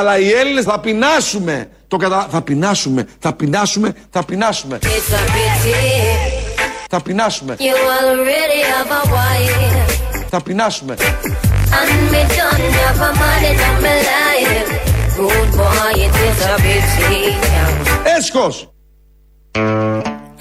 Αλλά οι Έλληνες θα πεινάσουμε. Το κατα... Θα πεινάσουμε, θα πεινάσουμε, θα πεινάσουμε. Θα πεινάσουμε. Θα πεινάσουμε. Έσχος!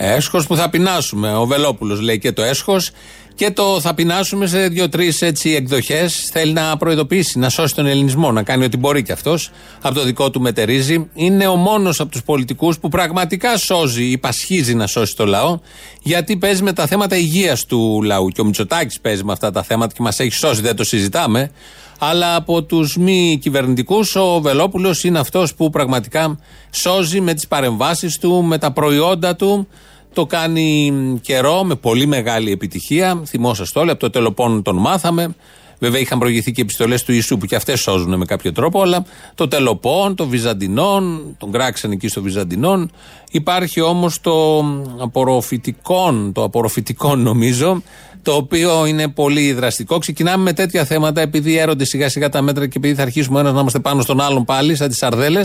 Έσχος που θα πεινάσουμε. Ο Βελόπουλος λέει και το έσχος και το θα πεινάσουμε σε δύο-τρεις εκδοχές. Θέλει να προειδοποιήσει, να σώσει τον ελληνισμό, να κάνει ό,τι μπορεί κι αυτός από το δικό του μετερίζει. Είναι ο μόνος από τους πολιτικούς που πραγματικά σώζει ή πασχίζει να σώσει το λαό, γιατί παίζει με τα θέματα υγείας του λαού. Και ο Μητσοτάκης παίζει με αυτά τα θέματα και μας έχει σώσει, δεν το συζητάμε. Αλλά από τους μη κυβερνητικούς, ο Βελόπουλος είναι αυτός που πραγματικά σώζει με τις παρεμβάσεις του, με τα προϊόντα του. Το κάνει καιρό με πολύ μεγάλη επιτυχία. Θυμόσαστε όλοι, από το τελοπών τον μάθαμε. Βέβαια είχαν προηγηθεί και επιστολές του Ιησού που και αυτές σώζουν με κάποιο τρόπο, αλλά το τελοπών, το Βυζαντινών, τον κράξαν εκεί στο Βυζαντινών. Υπάρχει όμως το απορροφητικό, το απορροφητικό νομίζω, το οποίο είναι πολύ δραστικό. Ξεκινάμε με τέτοια θέματα, επειδή έρονται σιγά σιγά τα μέτρα και επειδή θα αρχίσουμε ένας να είμαστε πάνω στον άλλον πάλι, σαν τις Αρδέλε.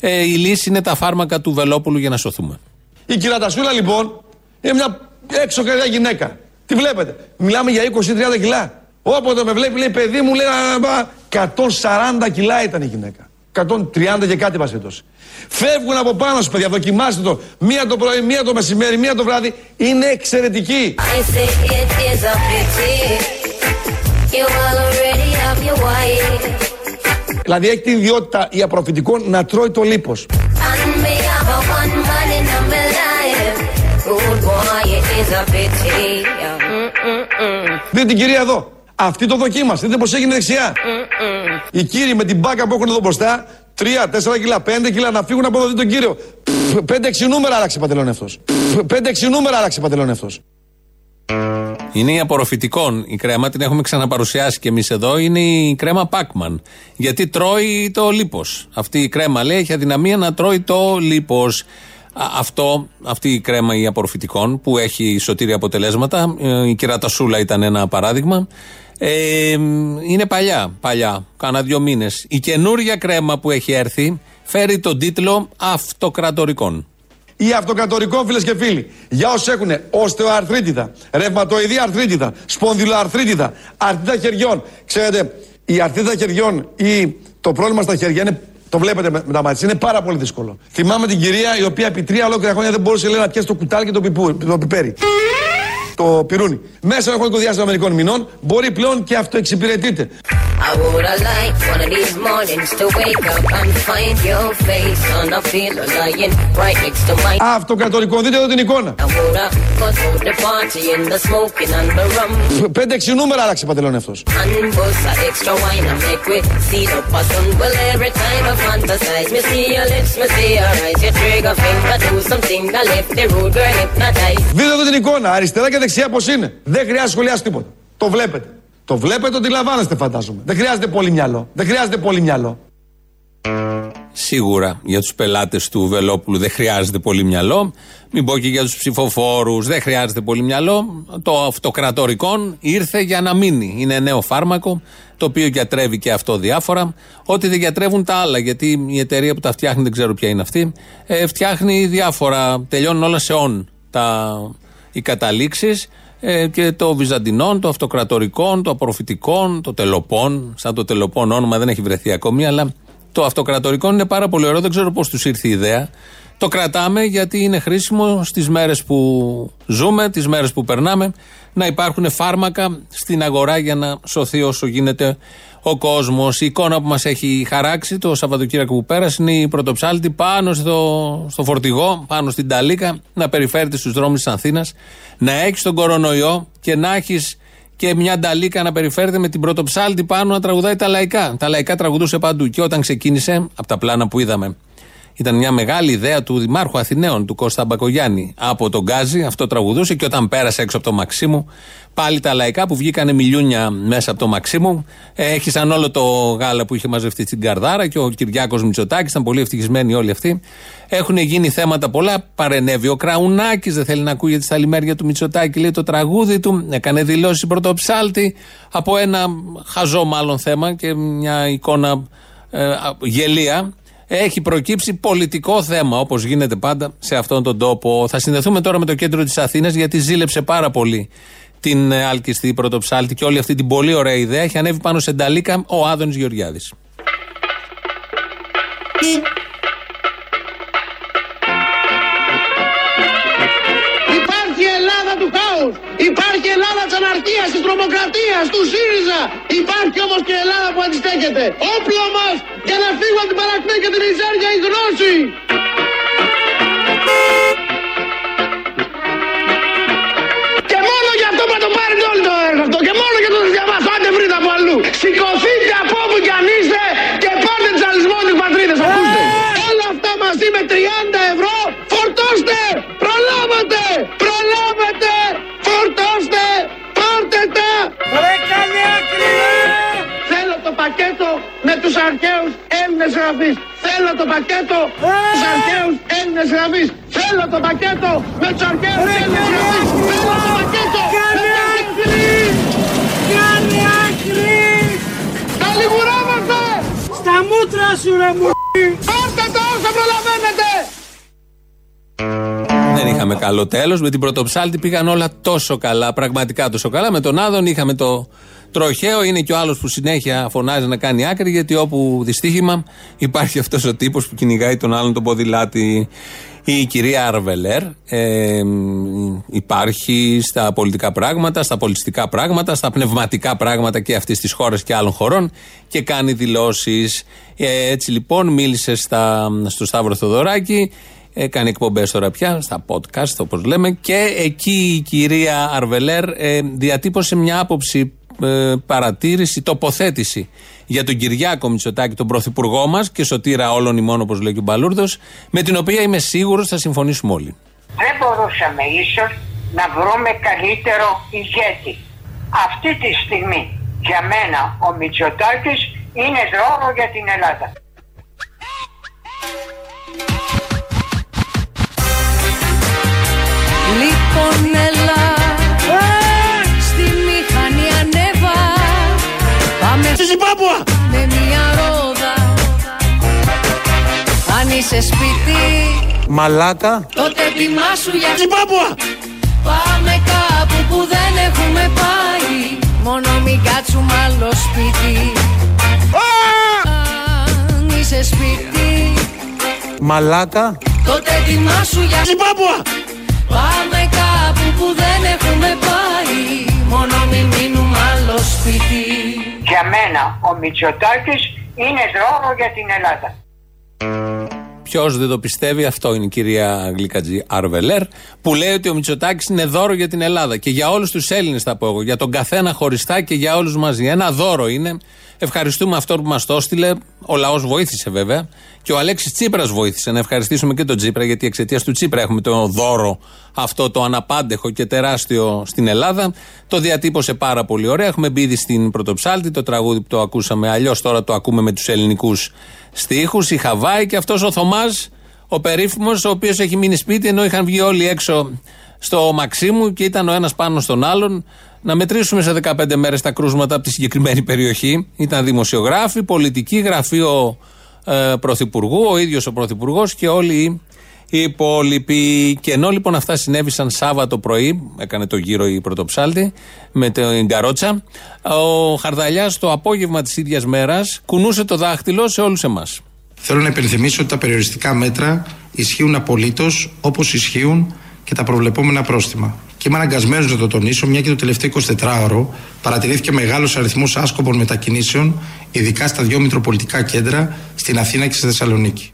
Ε, η λύση είναι τα φάρμακα του Βελόπουλου για να σωθούμε. Η κυρατασούλα λοιπόν είναι μια έξω καρδιά γυναίκα. Τι βλέπετε. Μιλάμε για 20-30 κιλά. Όποτε με βλέπει λέει παιδί μου λέει 140 κιλά ήταν η γυναίκα. 130 και κάτι πασχετός. Φεύγουν από πάνω σου παιδιά, δοκιμάστε το. Μία το πρωί, μία το μεσημέρι, μία το βράδυ. Είναι εξαιρετική. Δηλαδή έχει την ιδιότητα η απροφητικός να τρώει το λίπος. Δείτε την κυρία εδώ. Αυτή το δοκίμασε. Δείτε πώς έγινε δεξιά. Οι κύριοι με την μπάκα που έχουν εδώ μπροστά, 3, 4 κιλά, 5 κιλά να φύγουν από εδώ. Δείτε τον κύριο. 5-6 νούμερα άλλαξε παντελόν αυτός. 5-6 νούμερα άλλαξε παντελόν αυτός. Είναι η απορροφητικών. Η κρέμα την έχουμε ξαναπαρουσιάσει και εμείς εδώ. Είναι η κρέμα Pacman. Γιατί τρώει το λίπος. Αυτή η κρέμα λέει έχει αδυναμία να τρώει το λίπος. Αυτό, αυτή η κρέμα η απορροφητικών που έχει σωτήρια αποτελέσματα, ε, η κυρατασούλα ήταν ένα παράδειγμα. Ε, είναι παλιά, παλιά, κάνα δύο μήνες. Η καινούρια κρέμα που έχει έρθει φέρει τον τίτλο Αυτοκρατορικών. Η αυτοκρατορικών, φίλες και φίλοι, για όσους έχουν οστεοαρθρίτιδα, ρευματοειδή αρθρίτιδα, σπονδυλοαρθρίτιδα, αρθρίτιδα χεριών. Ξέρετε, η αρθρίτιδα χεριών ή το πρόβλημα στα χέρια είναι το βλέπετε με, με τα μάτια. Είναι πάρα πολύ δύσκολο. Θυμάμαι την κυρία η οποία επί τρία ολόκληρα χρόνια δεν μπορούσε λέει, να πιάσει το κουτάλι και το, πιπού, το πιπέρι. Το πυρούνι. Μέσα στο χρονικό διάστημα μερικών μηνών μπορεί πλέον και αυτό εξυπηρετείται. I would have liked one of these mornings to wake up and find your face on a pillow lying right next to my... Αυτοκρατορικό, δείτε εδώ την εικόνα. I would have got out the party and the smoking and the rum. Πέντε έξι νούμερα άλλαξε παντελόν αυτός. And bust a extra wine and make we see the person. Well every time I fantasize, me see your lips, me see your eyes. Your trigger finger do something, I left the road girl hypnotized. Δείτε εδώ την εικόνα, αριστερά και δεξιά πως είναι. Δεν χρειάζεται σχολιάσει τίποτα. Το βλέπετε. Το βλέπετε, το αντιλαμβάνεστε φαντάζομαι. Δεν χρειάζεται πολύ μυαλό. Δεν χρειάζεται πολύ μυαλό. Σίγουρα για τους πελάτες του Βελόπουλου δεν χρειάζεται πολύ μυαλό. Μην πω και για τους ψηφοφόρους δεν χρειάζεται πολύ μυαλό. Το αυτοκρατορικό ήρθε για να μείνει. Είναι νέο φάρμακο το οποίο γιατρεύει και αυτό διάφορα. Ό,τι δεν γιατρεύουν τα άλλα. Γιατί η εταιρεία που τα φτιάχνει, δεν ξέρω ποια είναι αυτή, ε, φτιάχνει διάφορα. Τελειώνουν όλα σε όν τα, οι καταλήξεις ε, και το Βυζαντινών, το Αυτοκρατορικών, το Απορροφητικών, το Τελοπών. Σαν το Τελοπών όνομα δεν έχει βρεθεί ακόμη, αλλά το Αυτοκρατορικών είναι πάρα πολύ ωραίο. Δεν ξέρω πώς τους ήρθε η ιδέα. Το κρατάμε γιατί είναι χρήσιμο στις μέρες που ζούμε, τις μέρες που περνάμε, να υπάρχουν φάρμακα στην αγορά για να σωθεί όσο γίνεται ο κόσμος. Η εικόνα που μας έχει χαράξει το Σαββατοκύριακο που πέρασε είναι η πρωτοψάλτη πάνω στο, στο φορτηγό, πάνω στην Ταλίκα, να περιφέρεται στους δρόμους της Αθήνας, να έχεις τον κορονοϊό και να έχεις και μια Νταλίκα να περιφέρεται με την πρωτοψάλτη πάνω να τραγουδάει τα λαϊκά. Τα λαϊκά τραγουδούσε παντού. Και όταν ξεκίνησε, από τα πλάνα που είδαμε ήταν μια μεγάλη ιδέα του Δημάρχου Αθηναίων, του Κώστα Μπακογιάννη. Από τον Γκάζι, αυτό τραγουδούσε και όταν πέρασε έξω από το Μαξίμου, πάλι τα λαϊκά που βγήκανε μιλιούνια μέσα από το Μαξίμου, έχισαν όλο το γάλα που είχε μαζευτεί στην Καρδάρα και ο Κυριάκος Μητσοτάκης, ήταν πολύ ευτυχισμένοι όλοι αυτοί. Έχουν γίνει θέματα πολλά. Παρενέβη ο Κραουνάκης, δεν θέλει να ακούγεται στα λιμέρια του Μητσοτάκη, λέει το τραγούδι του. Έκανε δηλώσεις πρωτοψάλτη από ένα χαζό μάλλον θέμα και μια εικόνα ε, γελία, έχει προκύψει πολιτικό θέμα, όπως γίνεται πάντα σε αυτόν τον τόπο. Θα συνδεθούμε τώρα με το κέντρο της Αθήνας, γιατί ζήλεψε πάρα πολύ την ε, Αλκιστή Πρωτοψάλτη και όλη αυτή την πολύ ωραία ιδέα. Έχει ανέβει πάνω σε νταλίκα ο Άδωνης Γεωργιάδης. Αναρχίας, της τρομοκρατίας, του ΣΥΡΙΖΑ. Υπάρχει όμως και Ελλάδα που αντιστέκεται. Όπλο μας για να φύγουμε από την παρακμή και την μιζέρια η γνώση. Και μόνο για αυτό που θα το πάρετε όλοι το έργο αυτό. Και μόνο για το θα διαβάσω. Άντε βρείτε από αλλού. Σηκωθείτε από όπου κι αν είστε με τους αρχαίους Έλληνες γραφείς. Θέλω το πακέτο με τους αρχαίους Έλληνες γραφείς. Θέλω το πακέτο με τους αρχαίους Έλληνες γραφείς. Θέλω το πακέτο με τους αρχαίους Κάνε άκρη! Τα λιγουράμαστε! Στα μούτρα σου ρε μου! Πάρτε τα όσο προλαβαίνετε! Δεν είχαμε καλό τέλος. Με την πρωτοψάλτη πήγαν όλα τόσο καλά, πραγματικά τόσο καλά. Με τον Άδων είχαμε το τροχαίο. Είναι και ο άλλος που συνέχεια φωνάζει να κάνει άκρη, γιατί όπου δυστύχημα υπάρχει αυτός ο τύπος που κυνηγάει τον άλλον τον ποδηλάτη. Η κυρία Αρβελέρ ε, υπάρχει στα πολιτικά πράγματα, στα πολιτιστικά πράγματα, στα πνευματικά πράγματα και αυτής της χώρας και άλλων χωρών και κάνει δηλώσεις. Ε, έτσι λοιπόν μίλησε στα, στο Σταύρο Θοδωράκη Έκανε εκπομπές τώρα πια, στα podcast όπως λέμε. Και εκεί η κυρία Αρβελέρ ε, διατύπωσε μια άποψη, ε, παρατήρηση, τοποθέτηση για τον Κυριάκο Μητσοτάκη, τον πρωθυπουργό μας και σωτήρα όλων ημών, όπως λέει και ο Μπαλούρδος, με την οποία είμαι σίγουρος θα συμφωνήσουμε όλοι. δεν μπορούσαμε ίσως να βρούμε καλύτερο ηγέτη. Αυτή τη στιγμή για μένα ο Μητσοτάκης είναι δώρο για την Ελλάδα. Λοιπόν έλα Στη Ζιμπάμπουα! με μια ρόδα Αν είσαι σπίτι Μαλάκα. Τότε ετοιμάσου για Ζιμπάμπουα! Πάμε κάπου που δεν έχουμε πάει Μόνο μην κάτσουμε άλλο σπίτι Αν είσαι σπίτι Μαλάκα. Τότε ετοιμάσου για Ζιμπάμπουα! Πάμε κάπου που δεν έχουμε πάει Μόνο μην μείνουμε άλλο σπίτι Για μένα ο Μητσοτάκης είναι δώρο για την Ελλάδα. Ποιος δεν το πιστεύει, αυτό είναι η κυρία Γλυκατζή Αρβελέρ, που λέει ότι ο Μητσοτάκης είναι δώρο για την Ελλάδα. Και για όλους τους Έλληνες, θα πω εγώ. Για τον καθένα χωριστά και για όλους μαζί. Ένα δώρο είναι. Ευχαριστούμε αυτό που μας το έστειλε. Ο λαός βοήθησε βέβαια. Και ο Αλέξης Τσίπρας βοήθησε. Να ευχαριστήσουμε και τον Τσίπρα, γιατί εξαιτίας του Τσίπρα έχουμε το δώρο αυτό το αναπάντεχο και τεράστιο στην Ελλάδα. Το διατύπωσε πάρα πολύ ωραία. Έχουμε μπει ήδη στην Πρωτοψάλτη, το τραγούδι που το ακούσαμε. Αλλιώς τώρα το ακούμε με τους ελληνικούς στίχους. Η Χαβάη και αυτός ο Θωμάς, ο περίφημος, ο οποίος έχει μείνει σπίτι ενώ είχαν βγει όλοι έξω στο Μαξίμου και ήταν ο ένας πάνω στον άλλον. Να μετρήσουμε σε 15 μέρες τα κρούσματα από τη συγκεκριμένη περιοχή. Ήταν δημοσιογράφοι, πολιτικοί, γραφείο ε, πρωθυπουργού, ο ίδιος ο πρωθυπουργός και όλοι οι υπόλοιποι. Και ενώ λοιπόν αυτά συνέβησαν Σάββατο πρωί, έκανε το γύρο η πρωτοψάλτη με την καρότσα, ο Χαρδαλιάς το απόγευμα της ίδιας μέρας κουνούσε το δάχτυλο σε όλους εμάς. Θέλω να υπενθυμίσω ότι τα περιοριστικά μέτρα ισχύουν απολύτως όπως ισχύουν και τα προβλεπόμενα πρόστιμα. Και είμαι αναγκασμένος να το τονίσω, μια και το τελευταίο 24ωρο παρατηρήθηκε μεγάλος αριθμός άσκοπων μετακινήσεων, ειδικά στα δύο μητροπολιτικά κέντρα, στην Αθήνα και στη Θεσσαλονίκη.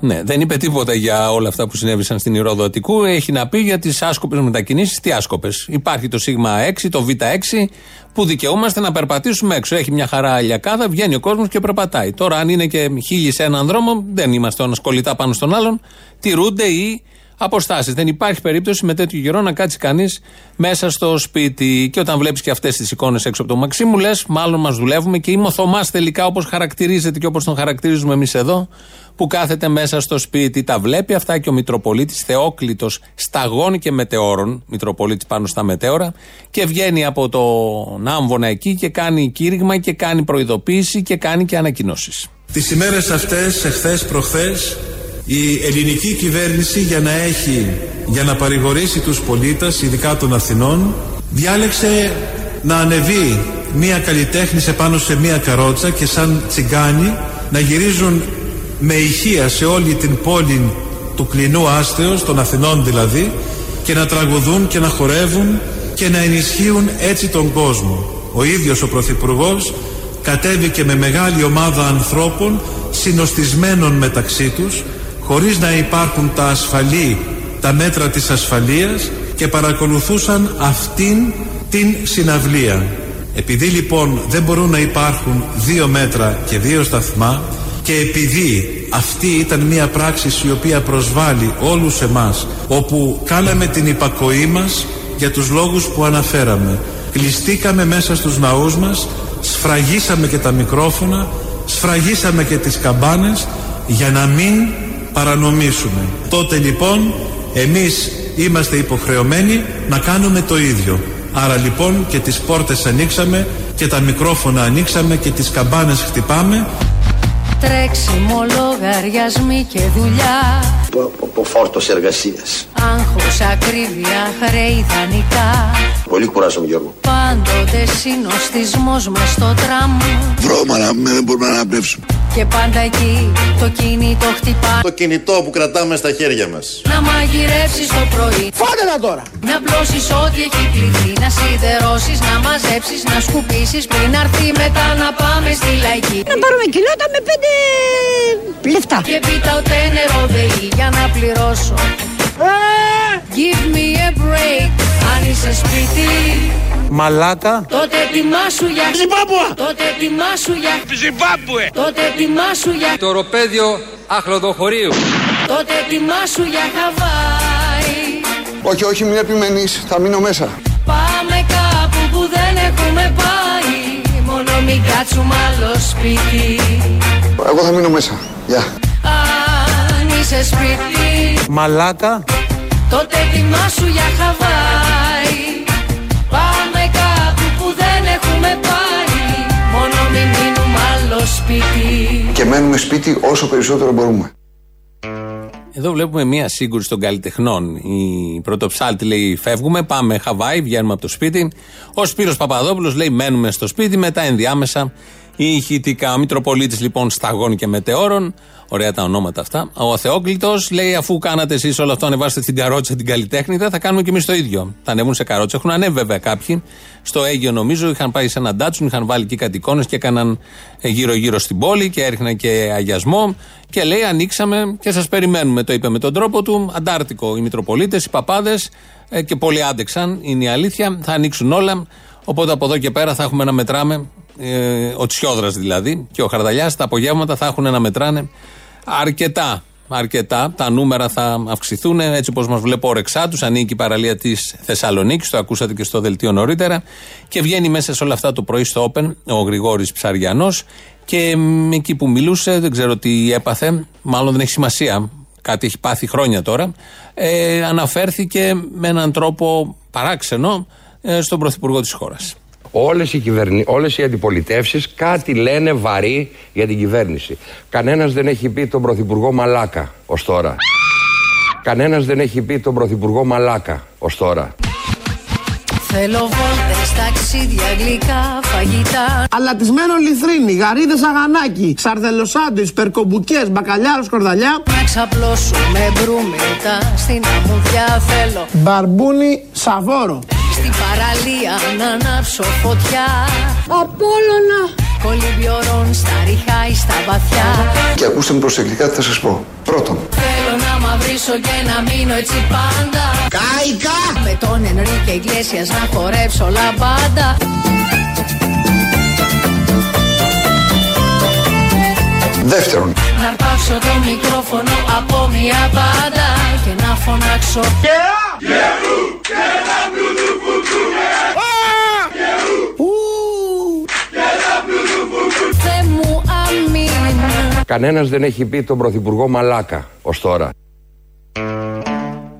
Ναι, δεν είπε τίποτα για όλα αυτά που συνέβησαν στην Ηρόδο Αττικού. Έχει να πει για τις άσκοπες μετακινήσεις. Τι άσκοπες; Υπάρχει το σίγμα 6, το β6, που δικαιούμαστε να περπατήσουμε έξω. Έχει μια χαρά ηλιακάδα, βγαίνει ο κόσμος και περπατάει. Τώρα, αν είναι και χίλιοι σε έναν δρόμο, δεν είμαστε ο ένας κολλητά πάνω στον άλλον. Τηρούνται οι αποστάσεις. Δεν υπάρχει περίπτωση με τέτοιο καιρό να κάτσει κανείς μέσα στο σπίτι. Και όταν βλέπεις και αυτές τις εικόνες έξω από το Μαξίμου, λες, μάλλον μας δουλεύουμε και είμαι ο Θωμάς τελικά όπως χαρακτηρίζεται και όπως τον χαρακτηρίζουμε εμείς εδώ, που κάθεται μέσα στο σπίτι. Τα βλέπει αυτά και ο Μητροπολίτης Θεόκλητος σταγών και μετεώρων, Μητροπολίτης πάνω στα μετέωρα, και βγαίνει από το άμβονα εκεί και κάνει κήρυγμα και κάνει προειδοποίηση και κάνει και ανακοινώσεις. Τις ημέρες αυτές, εχθές προχθές, η ελληνική κυβέρνηση για να έχει, για να παρηγορήσει τους πολίτες, ειδικά των Αθηνών, διάλεξε να ανεβεί μία καλλιτέχνη σε πάνω σε μία καρότσα και σαν τσιγκάνι να γυρίζουν με ηχεία σε όλη την πόλη του κλινού άστεως, των Αθηνών δηλαδή, και να τραγουδούν και να χορεύουν και να ενισχύουν έτσι τον κόσμο. Ο ίδιος ο Πρωθυπουργός κατέβηκε με μεγάλη ομάδα ανθρώπων συνοστισμένων μεταξύ τους χωρίς να υπάρχουν τα ασφαλή, τα μέτρα της ασφαλείας και παρακολουθούσαν αυτήν την συναυλία. Επειδή λοιπόν δεν μπορούν να υπάρχουν δύο μέτρα και δύο σταθμά και επειδή αυτή ήταν μια πράξη η οποία προσβάλλει όλους εμάς όπου κάναμε την υπακοή μας για τους λόγους που αναφέραμε κλειστήκαμε μέσα στους ναούς μας σφραγίσαμε και τα μικρόφωνα σφραγίσαμε και τις καμπάνες για να μην παρανομήσουμε τότε λοιπόν εμείς είμαστε υποχρεωμένοι να κάνουμε το ίδιο άρα λοιπόν και τις πόρτες ανοίξαμε και τα μικρόφωνα ανοίξαμε και τις καμπάνες χτυπάμε Τρέξιμο, λογαριασμοί και δουλειά από φόρτος εργασίας. Άγχος, ακρίβεια, χρέη, δανεικά Πολύ κουράζω, Γιώργο. Πάντοτε συνοστισμός μας στο τραμ Βρώμα να μην δεν μπορούμε να αναπνεύσουμε. Και πάντα εκεί. Το κινητό χτυπά. Το κινητό που κρατάμε στα χέρια μας. Να μαγειρεύσεις το πρωί. Φάτε τα τώρα. Να πλώσεις ό,τι έχει κληθεί. Να σιδερώσεις, να μαζέψεις, να σκουπίσεις. Πριν αρθεί μετά να πάμε στη λαϊκή. Να πάρουμε κιλότα με πέντε λεφτά. Και πίτα ο νερό ΔΕΗ για να πληρώσω. Give me a break Αν είσαι σπίτι Μαλάκα. Τότε ετοιμάσου για Ζιμπάμπουα. Τότε ετοιμάσου για Ζιμπάμπουε. Τότε ετοιμάσου για Το οροπέδιο αχλοδοχωρίου. Τότε ετοιμάσου για Χαβάη Όχι, όχι, μην επιμένεις, θα μείνω μέσα. Πάμε κάπου που δεν έχουμε πάει Μόνο μην κάτσουμε άλλο σπίτι Εγώ θα μείνω μέσα. Γεια. Αν είσαι σπίτι Μαλάκα. Τότε ετοιμάσου για Χαβάη σπίτι Και μένουμε σπίτι όσο περισσότερο μπορούμε. Εδώ βλέπουμε μία σύγκρουση των καλλιτεχνών. Η πρωτοψάλτη λέει: Φεύγουμε, πάμε Χαβάη, βγαίνουμε από το σπίτι. Ο Σπύρος Παπαδόπουλος λέει: Μένουμε στο σπίτι. Μετά ενδιάμεσα ηχητικά. Ο Μητροπολίτης λοιπόν σταγών και μετεώρων. Ωραία τα ονόματα αυτά. Ο Θεόκλητο λέει: Αφού κάνατε εσείς όλο αυτό, ανεβάστε την καρότσα την καλλιτέχνητα, θα κάνουμε και εμείς το ίδιο. Θα ανέβουν σε καρότσα. Έχουν ανέβει βέβαια κάποιοι. Στο Αίγιο νομίζω είχαν πάει σε έναν τάτσουν, είχαν βάλει εκεί κάτι εικόνες και έκαναν ε, γύρω-γύρω στην πόλη και έριχναν και αγιασμό. Και λέει: Ανοίξαμε και σας περιμένουμε. Το είπε με τον τρόπο του. Αντάρτικο. Οι Μητροπολίτες, οι παπάδες ε, και πολλοί άντεξαν. Είναι η αλήθεια. Θα ανοίξουν όλα. Οπότε από εδώ και πέρα θα έχουμε να μετράμε. Ε, ο Τσιόδρας δηλαδή και ο Χαρδαλιάς τα απογεύματα θα έχουν να μετράνε αρκετά. Αρκετά. Τα νούμερα θα αυξηθούν έτσι όπως μας βλέπω όρεξά του. Ανήκει η παραλία της Θεσσαλονίκης, το ακούσατε και στο δελτίο νωρίτερα. Και βγαίνει μέσα σε όλα αυτά το πρωί στο Open ο Γρηγόρης Ψαριανός. Και μ, εκεί που μιλούσε, δεν ξέρω τι έπαθε, μάλλον δεν έχει σημασία. Κάτι έχει πάθει χρόνια τώρα. Ε, αναφέρθηκε με έναν τρόπο παράξενο ε, στον Πρωθυπουργό της χώρας. Όλες οι, κυβερνη... Όλες οι αντιπολιτεύσεις κάτι λένε βαρύ για την κυβέρνηση. Κανένας δεν έχει πει τον Πρωθυπουργό Μαλάκα ως τώρα. Κανένας δεν έχει πει τον Πρωθυπουργό Μαλάκα ως τώρα. Θέλω βόλτες, ταξίδια, γλυκά, φαγητά Αλατισμένο λιθρίνι, γαρίδες αγανάκι, σαρδελοσάντουις, περκομπουκές, μπακαλιάρος κορδαλιά. Να ξαπλώσουμε μπρούμητα στην αμμουδιά θέλω Μπαρμπούνι σαβόρο. Στην παραλία να ανάψω φωτιά. Απόλλωνα. Κολυμπιορών στα ριχά ή στα βαθιά. Και ακούστε με προσεκτικά τι θα σας πω. Πρώτον, Θέλω να μαυρίσω και να μείνω έτσι πάντα. Κάικα. Με τον Ενρίκε Ιγκλέσιας να χορέψω λαμπάντα. Δεύτερον, Να αρπάξω το μικρόφωνο από μια μπάντα Και να φωνάξω. Θε αμήν Κανένας δεν έχει πει τον Πρωθυπουργό Μαλάκα ως τώρα.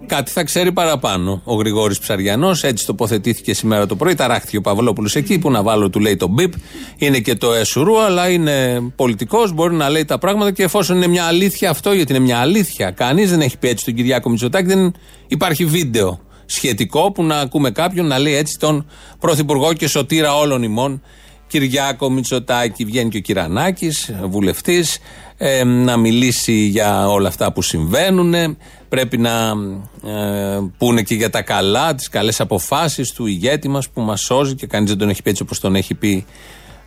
Κάτι θα ξέρει παραπάνω ο Γρηγόρης Ψαριανός. Έτσι τοποθετήθηκε σήμερα το πρωί. Ταράχτηκε ο Παυλόπουλος εκεί που να βάλω του λέει τον μπιπ. Είναι και το ΕΣΟΥΡΟΥ, αλλά είναι πολιτικός. Μπορεί να λέει τα πράγματα και εφόσον είναι μια αλήθεια αυτό, γιατί είναι μια αλήθεια. Κανείς δεν έχει πει έτσι τον Κυριάκο Μητσοτάκη. Δεν υπάρχει βίντεο σχετικό που να ακούμε κάποιον να λέει έτσι τον Πρωθυπουργό και σωτήρα όλων ημών. Κυριάκο Μητσοτάκη βγαίνει και ο Κυρανάκης, βουλευτής, να μιλήσει για όλα αυτά που συμβαίνουν. Πρέπει να ε, πούνε και για τα καλά, τις καλές αποφάσεις του ηγέτη μας που μας σώζει και κανείς δεν τον έχει πει έτσι όπως τον έχει πει,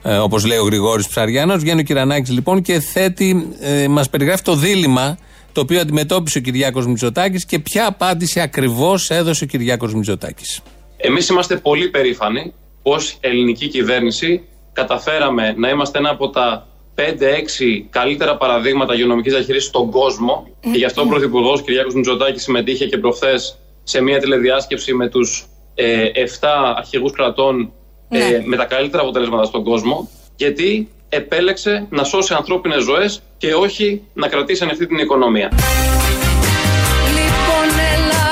ε, όπως λέει ο Γρηγόρης Ψαριανός. Βγαίνει ο Κυρανάκης λοιπόν και θέτει, ε, μας περιγράφει το δίλημα το οποίο αντιμετώπισε ο Κυριάκος Μητσοτάκης και ποια απάντηση ακριβώς έδωσε ο Κυριάκος Μητσοτάκης. Εμείς είμαστε πολύ περήφανοι πως ελληνική κυβέρνηση καταφέραμε να είμαστε ένα από τα 5-6 καλύτερα παραδείγματα υγειονομικής διαχείρισης στον κόσμο. Και γι' αυτό ο Πρωθυπουργός Κυριάκος Μητσοτάκης συμμετείχε και προχθές σε μια τηλεδιάσκεψη με τους ε, 7 αρχηγούς κρατών ε, με τα καλύτερα αποτελέσματα στον κόσμο. Γιατί επέλεξε να σώσει ανθρώπινες ζωές και όχι να κρατήσει ανοιχτή την οικονομία. Λοιπόν έλα.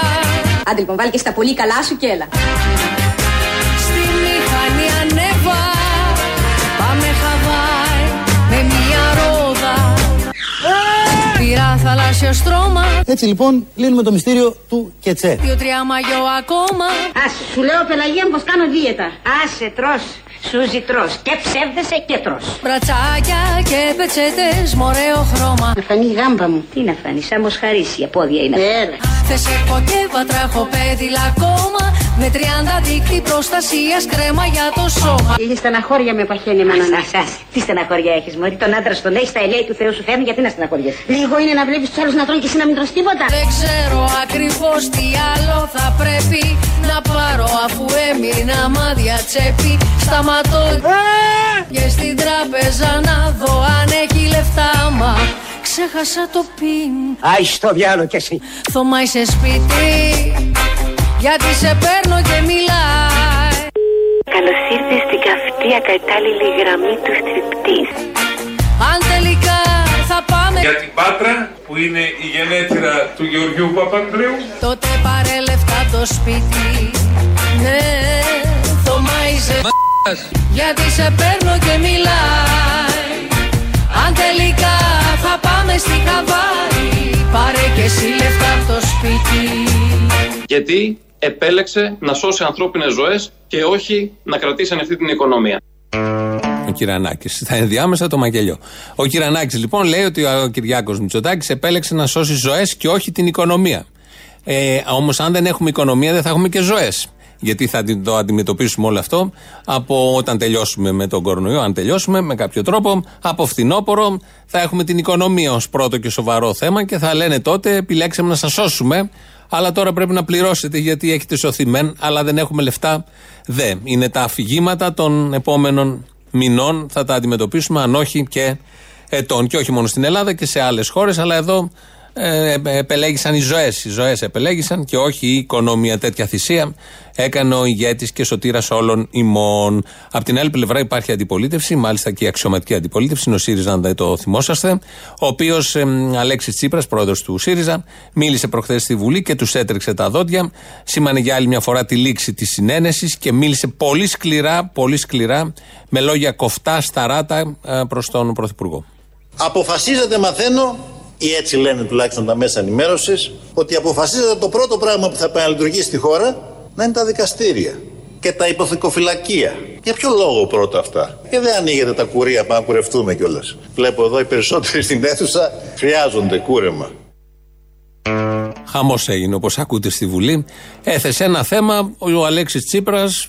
Άντε λοιπόν, βάλει και στα πολύ καλά σου και έλα. Πήρα θαλάσσιο στρώμα Έτσι λοιπόν λύνουμε το μυστήριο του Κετσέ. Δύο-τρία μαγιό ακόμα Άσε, σου λέω Πελαγία μου πως κάνω δίαιτα. Άσε, τρως. Σούζι τρως. Και ψεύδεσαι και τρως. Μπρατσάκια και πετσέτες με ωραίο χρώμα Να φανεί η γάμπα μου. Τι να φανεί, σαν μοσχαρίσια πόδια είναι. Έλα. Θες έχω και βατράχο πέδιλα ακόμα Με 30 δίκτυ προστασίας κρέμα για το σώμα Είχε στεναχώρια με παχαίνει εμένα. Ας, ας, Τι στεναχώρια έχεις, Μωρή. Τον άντρα στον έχεις, τα ελέη του Θεού σου φέρνει, γιατί να στεναχωριέσαι; Λίγο είναι να βλέπεις τους άλλους να τρώνε και εσύ να μην τρως τίποτα. Δεν ξέρω ακριβώς τι άλλο θα πρέπει να πάρω αφού έμεινα μάδια τσέπη Σταματώ και στην τράπεζα να δω αν έχει λεφτά μα Ξέχασα το πιν Άι στο διάλο κι εσύ. Θωμά είσαι σπίτι γιατί σε παίρνω και μιλάει. Καλώς ήρθες στην καυτή ακατάλληλη γραμμή του στριπτής. Αν τελικά θα πάμε Για την Πάτρα που είναι η γενέτειρα του Γεωργιού Παπανδρέου. τότε πάρε λεφτά το σπίτι. Ναι, Θωμά είσαι γιατί σε παίρνω και μιλάει. Αν τελικά θα πάμε στη Χαβάη Πάρε και εσύ λεφτά από το σπίτι. Γιατί; Επέλεξε να σώσει ανθρώπινες ζωές και όχι να κρατήσει ανοιχτή την οικονομία. Ο Κυρανάκης. Θα ενδιάμεσα το μακελιό. Ο Κυρανάκης λοιπόν λέει ότι ο Κυριάκος Μητσοτάκης επέλεξε να σώσει ζωές και όχι την οικονομία. Ε, Όμως, αν δεν έχουμε οικονομία, δεν θα έχουμε και ζωές. Γιατί θα την- το αντιμετωπίσουμε όλο αυτό από όταν τελειώσουμε με τον κορονοϊό, αν τελειώσουμε με κάποιο τρόπο, από φθινόπωρο θα έχουμε την οικονομία ως πρώτο και σοβαρό θέμα και θα λένε τότε επιλέξαμε να σας σώσουμε. Αλλά τώρα πρέπει να πληρώσετε γιατί έχετε σωθεί μεν, αλλά δεν έχουμε λεφτά. Δε. Είναι τα αφηγήματα των επόμενων μηνών. Θα τα αντιμετωπίσουμε, αν όχι και ετών. Και όχι μόνο στην Ελλάδα και σε άλλες χώρες, αλλά εδώ ε, ε, επελέγησαν οι ζωές. Οι ζωές επελέγησαν και όχι η οικονομία. Τέτοια θυσία έκανε ο ηγέτης και σωτήρας όλων ημών. Απ' την άλλη πλευρά υπάρχει αντιπολίτευση, μάλιστα και η αξιωματική αντιπολίτευση, είναι ο ΣΥΡΙΖΑ, αν δεν το θυμόσαστε. Ο οποίος Αλέξης Τσίπρας, πρόεδρος του ΣΥΡΙΖΑ, μίλησε προχθές στη Βουλή και τους έτρεξε τα δόντια. Σήμανε για άλλη μια φορά τη λήξη της συνένεσης και μίλησε πολύ σκληρά, πολύ σκληρά, με λόγια κοφτά, σταράτα προς τον Πρωθυπουργό. Αποφασίζετε, μαθαίνω, ή έτσι λένε τουλάχιστον τα μέσα ενημέρωσης, ότι αποφασίζετε το πρώτο πράγμα που θα πάει να λειτουργήσει στη χώρα να είναι τα δικαστήρια και τα υποθηκοφυλακεία. Για ποιο λόγο πρώτα αυτά; Και δεν ανοίγετε τα κουρία πάμε να κουρευτούμε κιόλας. Βλέπω εδώ οι περισσότεροι στην αίθουσα χρειάζονται κούρεμα. Χαμός έγινε όπως ακούτε στη Βουλή. Έθεσε ένα θέμα ο Αλέξης Τσίπρας,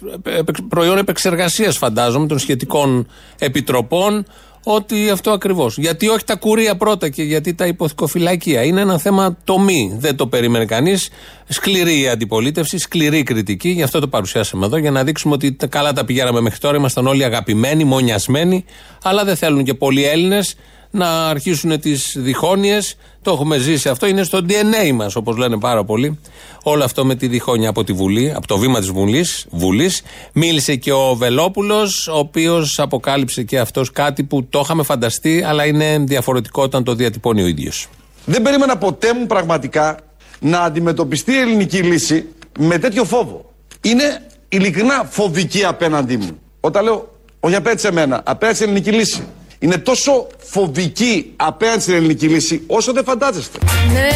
προϊόν επεξεργασίας φαντάζομαι των σχετικών επιτροπών, ότι αυτό ακριβώς. Γιατί όχι τα κουρία πρώτα και γιατί τα υποθηκοφυλακία. Είναι ένα θέμα τομή. Δεν το περίμενε κανείς. Σκληρή η αντιπολίτευση, σκληρή κριτική. Γι' αυτό το παρουσιάσαμε εδώ για να δείξουμε ότι τα- καλά τα πηγαίναμε μέχρι τώρα. Ήμασταν όλοι αγαπημένοι, μονιασμένοι. Αλλά δεν θέλουν και πολλοί Έλληνες να αρχίσουν τις διχόνοιες. Το έχουμε ζήσει αυτό, είναι στο DNA μας, όπως λένε πάρα πολύ. Όλο αυτό με τη διχόνοια από τη Βουλή, από το βήμα της Βουλής. Βουλής. Μίλησε και ο Βελόπουλος, ο οποίος αποκάλυψε και αυτός κάτι που το είχαμε φανταστεί, αλλά είναι διαφορετικό όταν το διατυπώνει ο ίδιος. Δεν περίμενα ποτέ μου πραγματικά να αντιμετωπιστεί η ελληνική λύση με τέτοιο φόβο. Είναι ειλικρινά φοβική απέναντί μου. Όταν λέω, όχι απέναντι σε μένα, απέναντι στην ελληνική λύση. Είναι τόσο φοβική απέναντι στην ελληνική λύση όσο δεν φαντάζεστε. Ναι,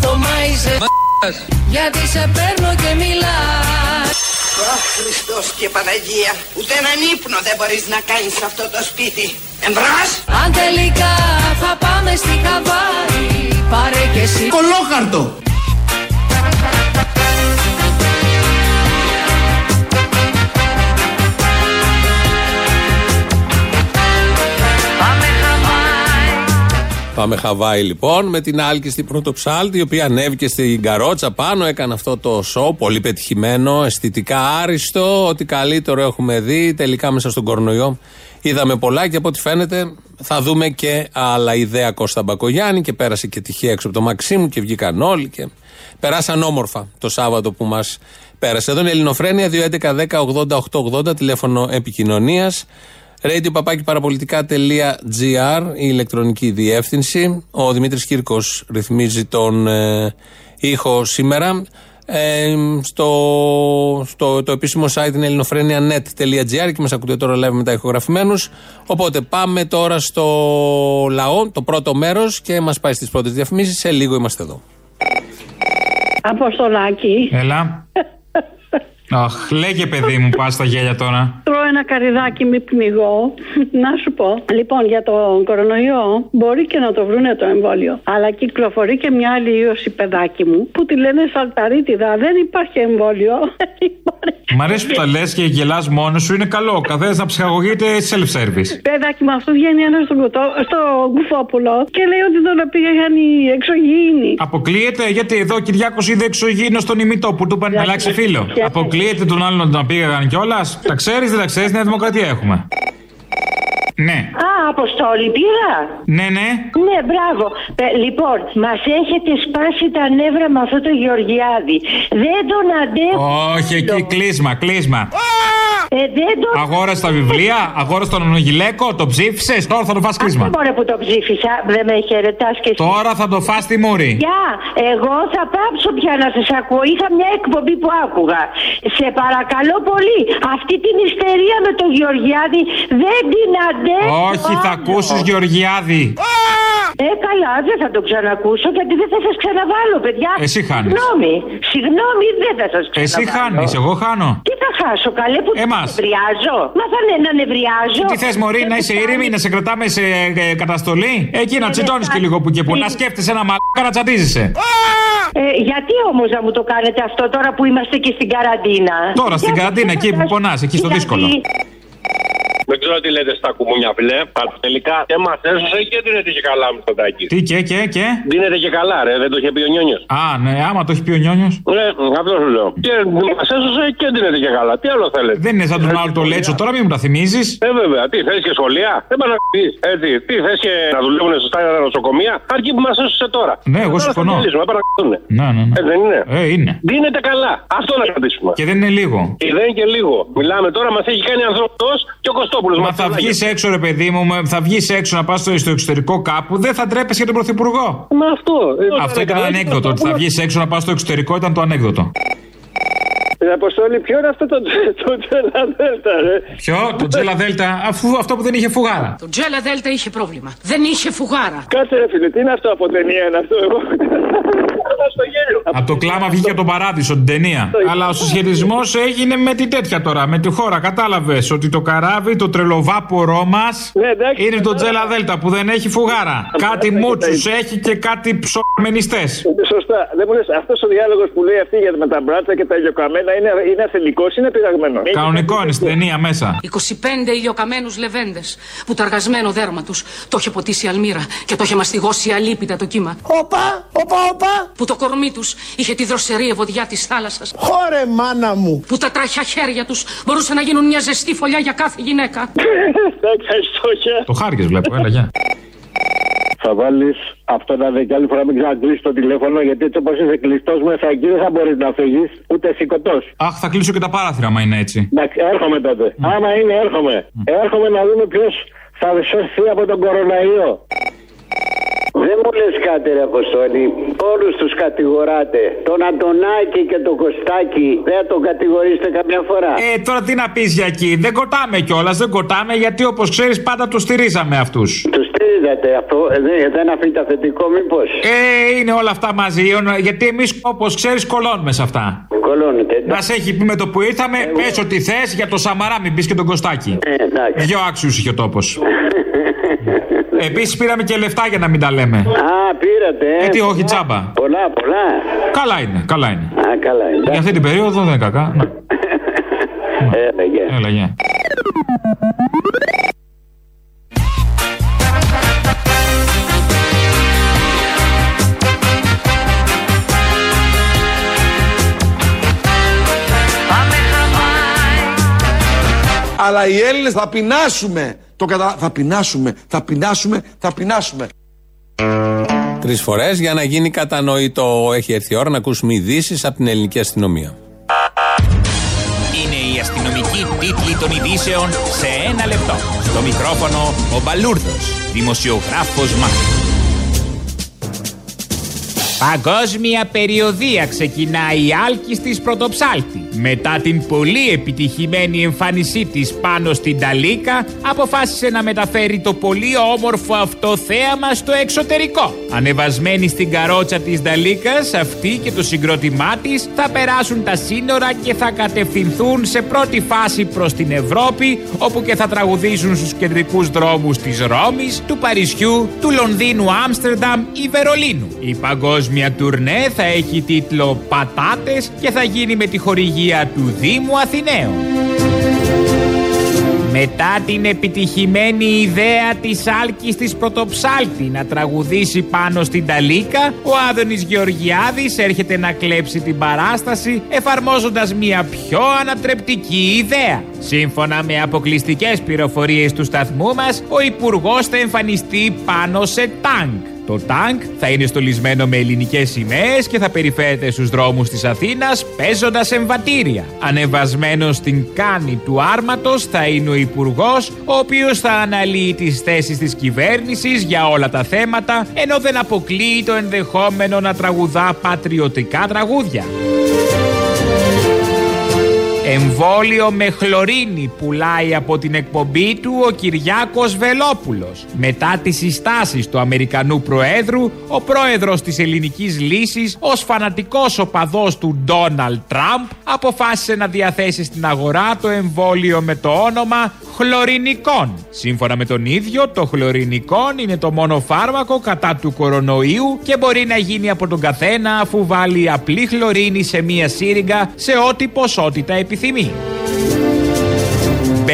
Θωμάιζε Γιατί σε παίρνω και μιλάς Αχ, Χριστός και Παναγία, ούτε έναν ύπνο δεν μπορείς να κάνεις σε αυτό το σπίτι. Εμπρός! Αν τελικά θα πάμε στη Χαβάρη Πάρε και εσύ Κολόχαρτο! Πάμε Χαβάη λοιπόν με την Άλκη στην Πρωτοψάλτη, η οποία ανέβηκε στην καρότσα πάνω, έκανε αυτό το σοου, πολύ πετυχημένο, αισθητικά άριστο, ότι καλύτερο έχουμε δει. Τελικά μέσα στον κορονοϊό είδαμε πολλά και από ό,τι φαίνεται θα δούμε και άλλα ιδέα Κώστα Μπακογιάννη και πέρασε και τυχαία έξω από το Μαξίμου και βγήκαν όλοι και περάσαν όμορφα το Σάββατο που μας πέρασε. Εδώ είναι η Ελληνοφρένεια 2.11.10.80.880 τηλέφωνο επικοινωνίας radio.parapolitica.gr η ηλεκτρονική διεύθυνση. Ο Δημήτρης Κύρκος ρυθμίζει τον ε, ήχο σήμερα. Ε, στο, στο το επίσημο site είναι ελληνοφρένια.net.gr και μας ακούτε τώρα live μετά ηχογραφημένους. Οπότε πάμε τώρα στο λαό, το πρώτο μέρος και μας πάει στις πρώτες διαφημίσεις. Σε λίγο είμαστε εδώ. Αποστολάκι. Έλα. Αχ, λέγε παιδί μου, πας στα γέλια τώρα. Τρώω ένα καριδάκι, μη πνιγώ. να σου πω. Λοιπόν, για τον κορονοϊό μπορεί και να το βρούνε το εμβόλιο. Αλλά κυκλοφορεί και μια άλλη ίωση, παιδάκι μου, που τη λένε σαλταρίτιδα. Δεν υπάρχει εμβόλιο. Μ' αρέσει που τα λες και γελάς μόνος σου, είναι καλό. Ο καθένας να ψυχαγωγείται self-service. Παιδάκι μου, αυτός βγαίνει ένας στο, κουτό, στο κουφόπουλο και λέει ότι τον πήγαν οι εξωγήινοι. Αποκλείεται γιατί εδώ ο Κυριάκος είδε εξωγήινο στον ημιτό που του είπαν να αλλάξει φίλο. Αποκλείεται τον άλλον να τον πήγαν κιόλας. Τα ξέρεις, δεν τα ξέρεις, Νέα Δημοκρατία έχουμε. Ναι. Α, Αποστόλη, πήρα. Ναι, ναι. Ναι, μπράβο. Ε, λοιπόν, μας έχετε σπάσει τα νεύρα με αυτό το Γεωργιάδη. Δεν τον αντέχω. Όχι, εκεί κλείσμα, κλείσμα. Ε, δεν τον... Αγόρασε τα βιβλία, αγόρασε τον ονογιλέκο, το ψήφισες, τώρα θα το φας κλείσμα. Μόνο που το ψήφισα, δεν με χαιρετάς και εσύ. Τώρα θα το φας στη μούρη. Γεια, εγώ θα πάψω πια να σας ακούω. Είχα μια εκπομπή που άκουγα. Σε παρακαλώ πολύ, αυτή την ιστερία με τον Γεωργιάδη δεν την αντέχω. Όχι, θα ακούσεις Γεωργιάδη. Ε, καλά, δεν θα το ξανακούσω γιατί δεν θα σας ξαναβάλω, παιδιά. Εσύ χάνεις. Συγγνώμη, συγγνώμη, δεν θα σας ξαναβάλω. Εσύ χάνεις, εγώ χάνω. Τι θα χάσω, καλέ που Εμάς. Νευριάζω. Μα θα είναι να νευριάζω. Τι θες, Μωρή, να είσαι ήρεμη, να σε κρατάμε σε ε, καταστολή; Εκεί να Ε, τσιτώνεις δεν και θα- λίγο που και που. Να σκέφτεσαι ένα μαλάκα να τσαντίζεσαι. Ε, γιατί όμως να μου το κάνετε αυτό τώρα που είμαστε και στην καραντίνα; Τώρα στην Για καραντίνα, να εκεί που σας- πονάς, εκεί στο γιατί- δύσκολο. Δεν ξέρω τι λέτε στα κουμούνια, φιλέ. Αλλά τελικά και μας έσωσε και δίνεται και καλά με τον τάκι. Τι και, και, και; Δίνεται και καλά, ρε. Δεν το είχε πει ο Νιόνιος. Α, ναι, άμα το έχει πει ο Νιόνιος. Ναι, αυτό σου λέω. Και μας έσωσε και δίνεται και καλά. Τι άλλο θέλετε; Δεν είναι σαν τον άλλο το λέτσο, τώρα μην μου τα θυμίζεις. Ε, βέβαια. Τι θες και σχολεία; Δεν πάνε να πεις. Έτσι. Τι θες και να δουλεύουν σωστά τα νοσοκομεία; Αρκεί που μας έσωσε τώρα. Ναι, εγώ Τώρα θα συμφωνώ. γυρίσουμε, πάνε να χαθούνε. Ναι, ναι, ναι. Ε, δεν είναι. Ε, είναι. Δίνεται καλά. Αυτό να κρατήσουμε. Και δεν είναι λίγο. Και δεν είναι και λίγο. Μιλάμε τώρα, μας έχει κάνει ανθρώπινο και ο Κωστόπουλο. Μα θα βγεις έξω, ρε παιδί μου, με- θα βγεις έξω να πας στο, στο εξωτερικό κάπου, δεν θα τρέπεσαι για τον Πρωθυπουργό. Μα αυτό. ε, Αυτό ήταν καλά, ανέκδοτο. Ότι θα βγεις έξω να πας στο εξωτερικό ήταν το ανέκδοτο. Ε, Αποστόλη, ποιο είναι αυτό το, το Τζέλα Δέλτα, ρε; Ποιο, το Τζέλα Δέλτα, αφού αυτό που δεν είχε φουγάρα. Το Τζέλα Δέλτα είχε πρόβλημα. Δεν είχε φουγάρα. Κάτσε ρε φίλε, τι είναι αυτό από ταινία είναι αυτό; Εγώ. Στο γέλιο. Από το κλάμα βγήκε από τον παράδεισο, την ταινία. Αλλά ο συσχετισμός έγινε με την τέτοια τώρα, με τη χώρα. Κατάλαβες ότι το καράβι, το τρελοβάπορό μας είναι το Τζέλα Δέλτα που δεν έχει φουγάρα. Κάτι μούτσου έχει και κάτι ψωμενιστές. Σωστά. Δεν μου λες, αυτός ο διάλογος που λέει αυτή για με τα μπράτσα και τα ηλιοκαμένα είναι, είναι αθελικός, είναι πειραγμένο. Κανονικό είναι στην ταινία μέσα. 25 ηλιοκαμένους λεβέντες που το αργασμένο δέρμα τους το είχε ποτίσει η αλμύρα και το είχε μαστιγώσει αλίπητα το κύμα. Όπα, όπα, όπα. Που το κορμί τους είχε τη δροσερή ευωδιά της θάλασσας. Χώρε μάνα μου. Που τα τραχιά χέρια τους μπορούσαν να γίνουν μια ζεστή φωλιά για κάθε γυναίκα. Το χάρηκε βλέπω, έλα γεια. Θα βάλεις αυτό να δει και άλλη φορά μην ξανακλείσεις το τηλέφωνο γιατί έτσι όπως είσαι κλειστός μέσα εκεί δεν θα μπορείς να φύγεις ούτε σηκωτός. Αχ, θα κλείσω και τα παράθυρα, μα είναι έτσι. Εντάξει, έρχομαι τότε. Άμα είναι, έρχομαι. Έρχομαι να δούμε ποιος θα σωθεί από τον κοροναϊό. Δεν μου λες κάτι ρε Αποστόλη, όλους τους κατηγοράτε. Τον Αντωνάκη και τον Κωστάκη δεν τον κατηγορήσετε καμιά φορά. Ε, τώρα τι να πεις για εκεί. Δεν κοτάμε κιόλας, δεν κοτάμε γιατί όπως ξέρεις πάντα τους στηρίζαμε αυτούς. Τους στηρίζετε αυτό, ε, δεν, δεν αφήνει θετικό μήπως; Ε, είναι όλα αυτά μαζί, γιατί εμείς όπως ξέρεις κολώνουμε σε αυτά. Κολώνετε. Να σε έχει πει με το που ήρθαμε, Εγώ... πες ό,τι θες για το Σαμαρά, μην πεις και τον Κωστάκη. Ε, εντάξει. Δυο άξιους είχε ο τόπος. Επίσης πήραμε και λεφτά για να μην τα λέμε. Α, πήρατε. Ε, τι, όχι τσάμπα. Πολλά, πολλά. Καλά είναι, καλά είναι. Α, καλά είναι. Για αυτή την περίοδο δεν είναι κακά. Να. Έλα, γεια. Έλα, γεια. Αλλά οι Έλληνες θα πεινάσουμε. Το κατα... Θα πεινάσουμε, θα πεινάσουμε, θα πεινάσουμε. Τρεις φορές για να γίνει κατανοητό. Έχει έρθει η ώρα να ακούσουμε ειδήσεις από την ελληνική αστυνομία. Είναι η αστυνομική τίτλη των ειδήσεων σε ένα λεπτό. Στο μικρόφωνο ο Μπαλούρδος, δημοσιογράφος Μάρκος. Παγκόσμια περιοδία ξεκινάει η Άλκης της Πρωτοψάλτη. Μετά την πολύ επιτυχημένη εμφάνισή της πάνω στην Ταλίκα, αποφάσισε να μεταφέρει το πολύ όμορφο αυτό θέαμα στο εξωτερικό. Ανεβασμένη στην καρότσα της Ταλίκας, αυτή και το συγκρότημά της θα περάσουν τα σύνορα και θα κατευθυνθούν σε πρώτη φάση προς την Ευρώπη, όπου και θα τραγουδήσουν στους κεντρικούς δρόμους της Ρώμης, του Παρισιού, του Λονδίνου, Άμστερνταμ ή Βερολίνου. Η παγκόσμια τουρνέ θα έχει τίτλο «Πατάτες» και θα γίνει με τη χορηγία του Δήμου Αθηναίων. Μετά την επιτυχημένη ιδέα της Άλκης της Πρωτοψάλτη να τραγουδήσει πάνω στην Ταλίκα, ο Άδωνης Γεωργιάδης έρχεται να κλέψει την παράσταση εφαρμόζοντας μια πιο ανατρεπτική ιδέα. Σύμφωνα με αποκλειστικές πληροφορίες του σταθμού μας, ο Υπουργός θα εμφανιστεί πάνω σε τάγκ. Το τάγκ θα είναι στολισμένο με ελληνικές σημαίες και θα περιφέρεται στους δρόμους της Αθήνας παίζοντας εμβατήρια. Ανεβασμένο στην κάνη του άρματος θα είναι ο Υπουργός, ο οποίος θα αναλύει τις θέσεις της κυβέρνησης για όλα τα θέματα, ενώ δεν αποκλείει το ενδεχόμενο να τραγουδά πατριωτικά τραγούδια. Εμβόλιο με χλωρίνη πουλάει από την εκπομπή του ο Κυριάκος Βελόπουλος. Μετά τις συστάσεις του Αμερικανού Προέδρου, ο πρόεδρος της ελληνικής λύσης, ως φανατικός οπαδός του Ντόναλτ Τραμπ, αποφάσισε να διαθέσει στην αγορά το εμβόλιο με το όνομα χλωρινικών. Σύμφωνα με τον ίδιο, το χλωρινικών είναι το μόνο φάρμακο κατά του κορονοϊού και μπορεί να γίνει από τον καθένα αφού βάλει απλή χλωρίνη σε μία σύριγγα σε ό,τι ποσότητα επιθυμεί. Cimi.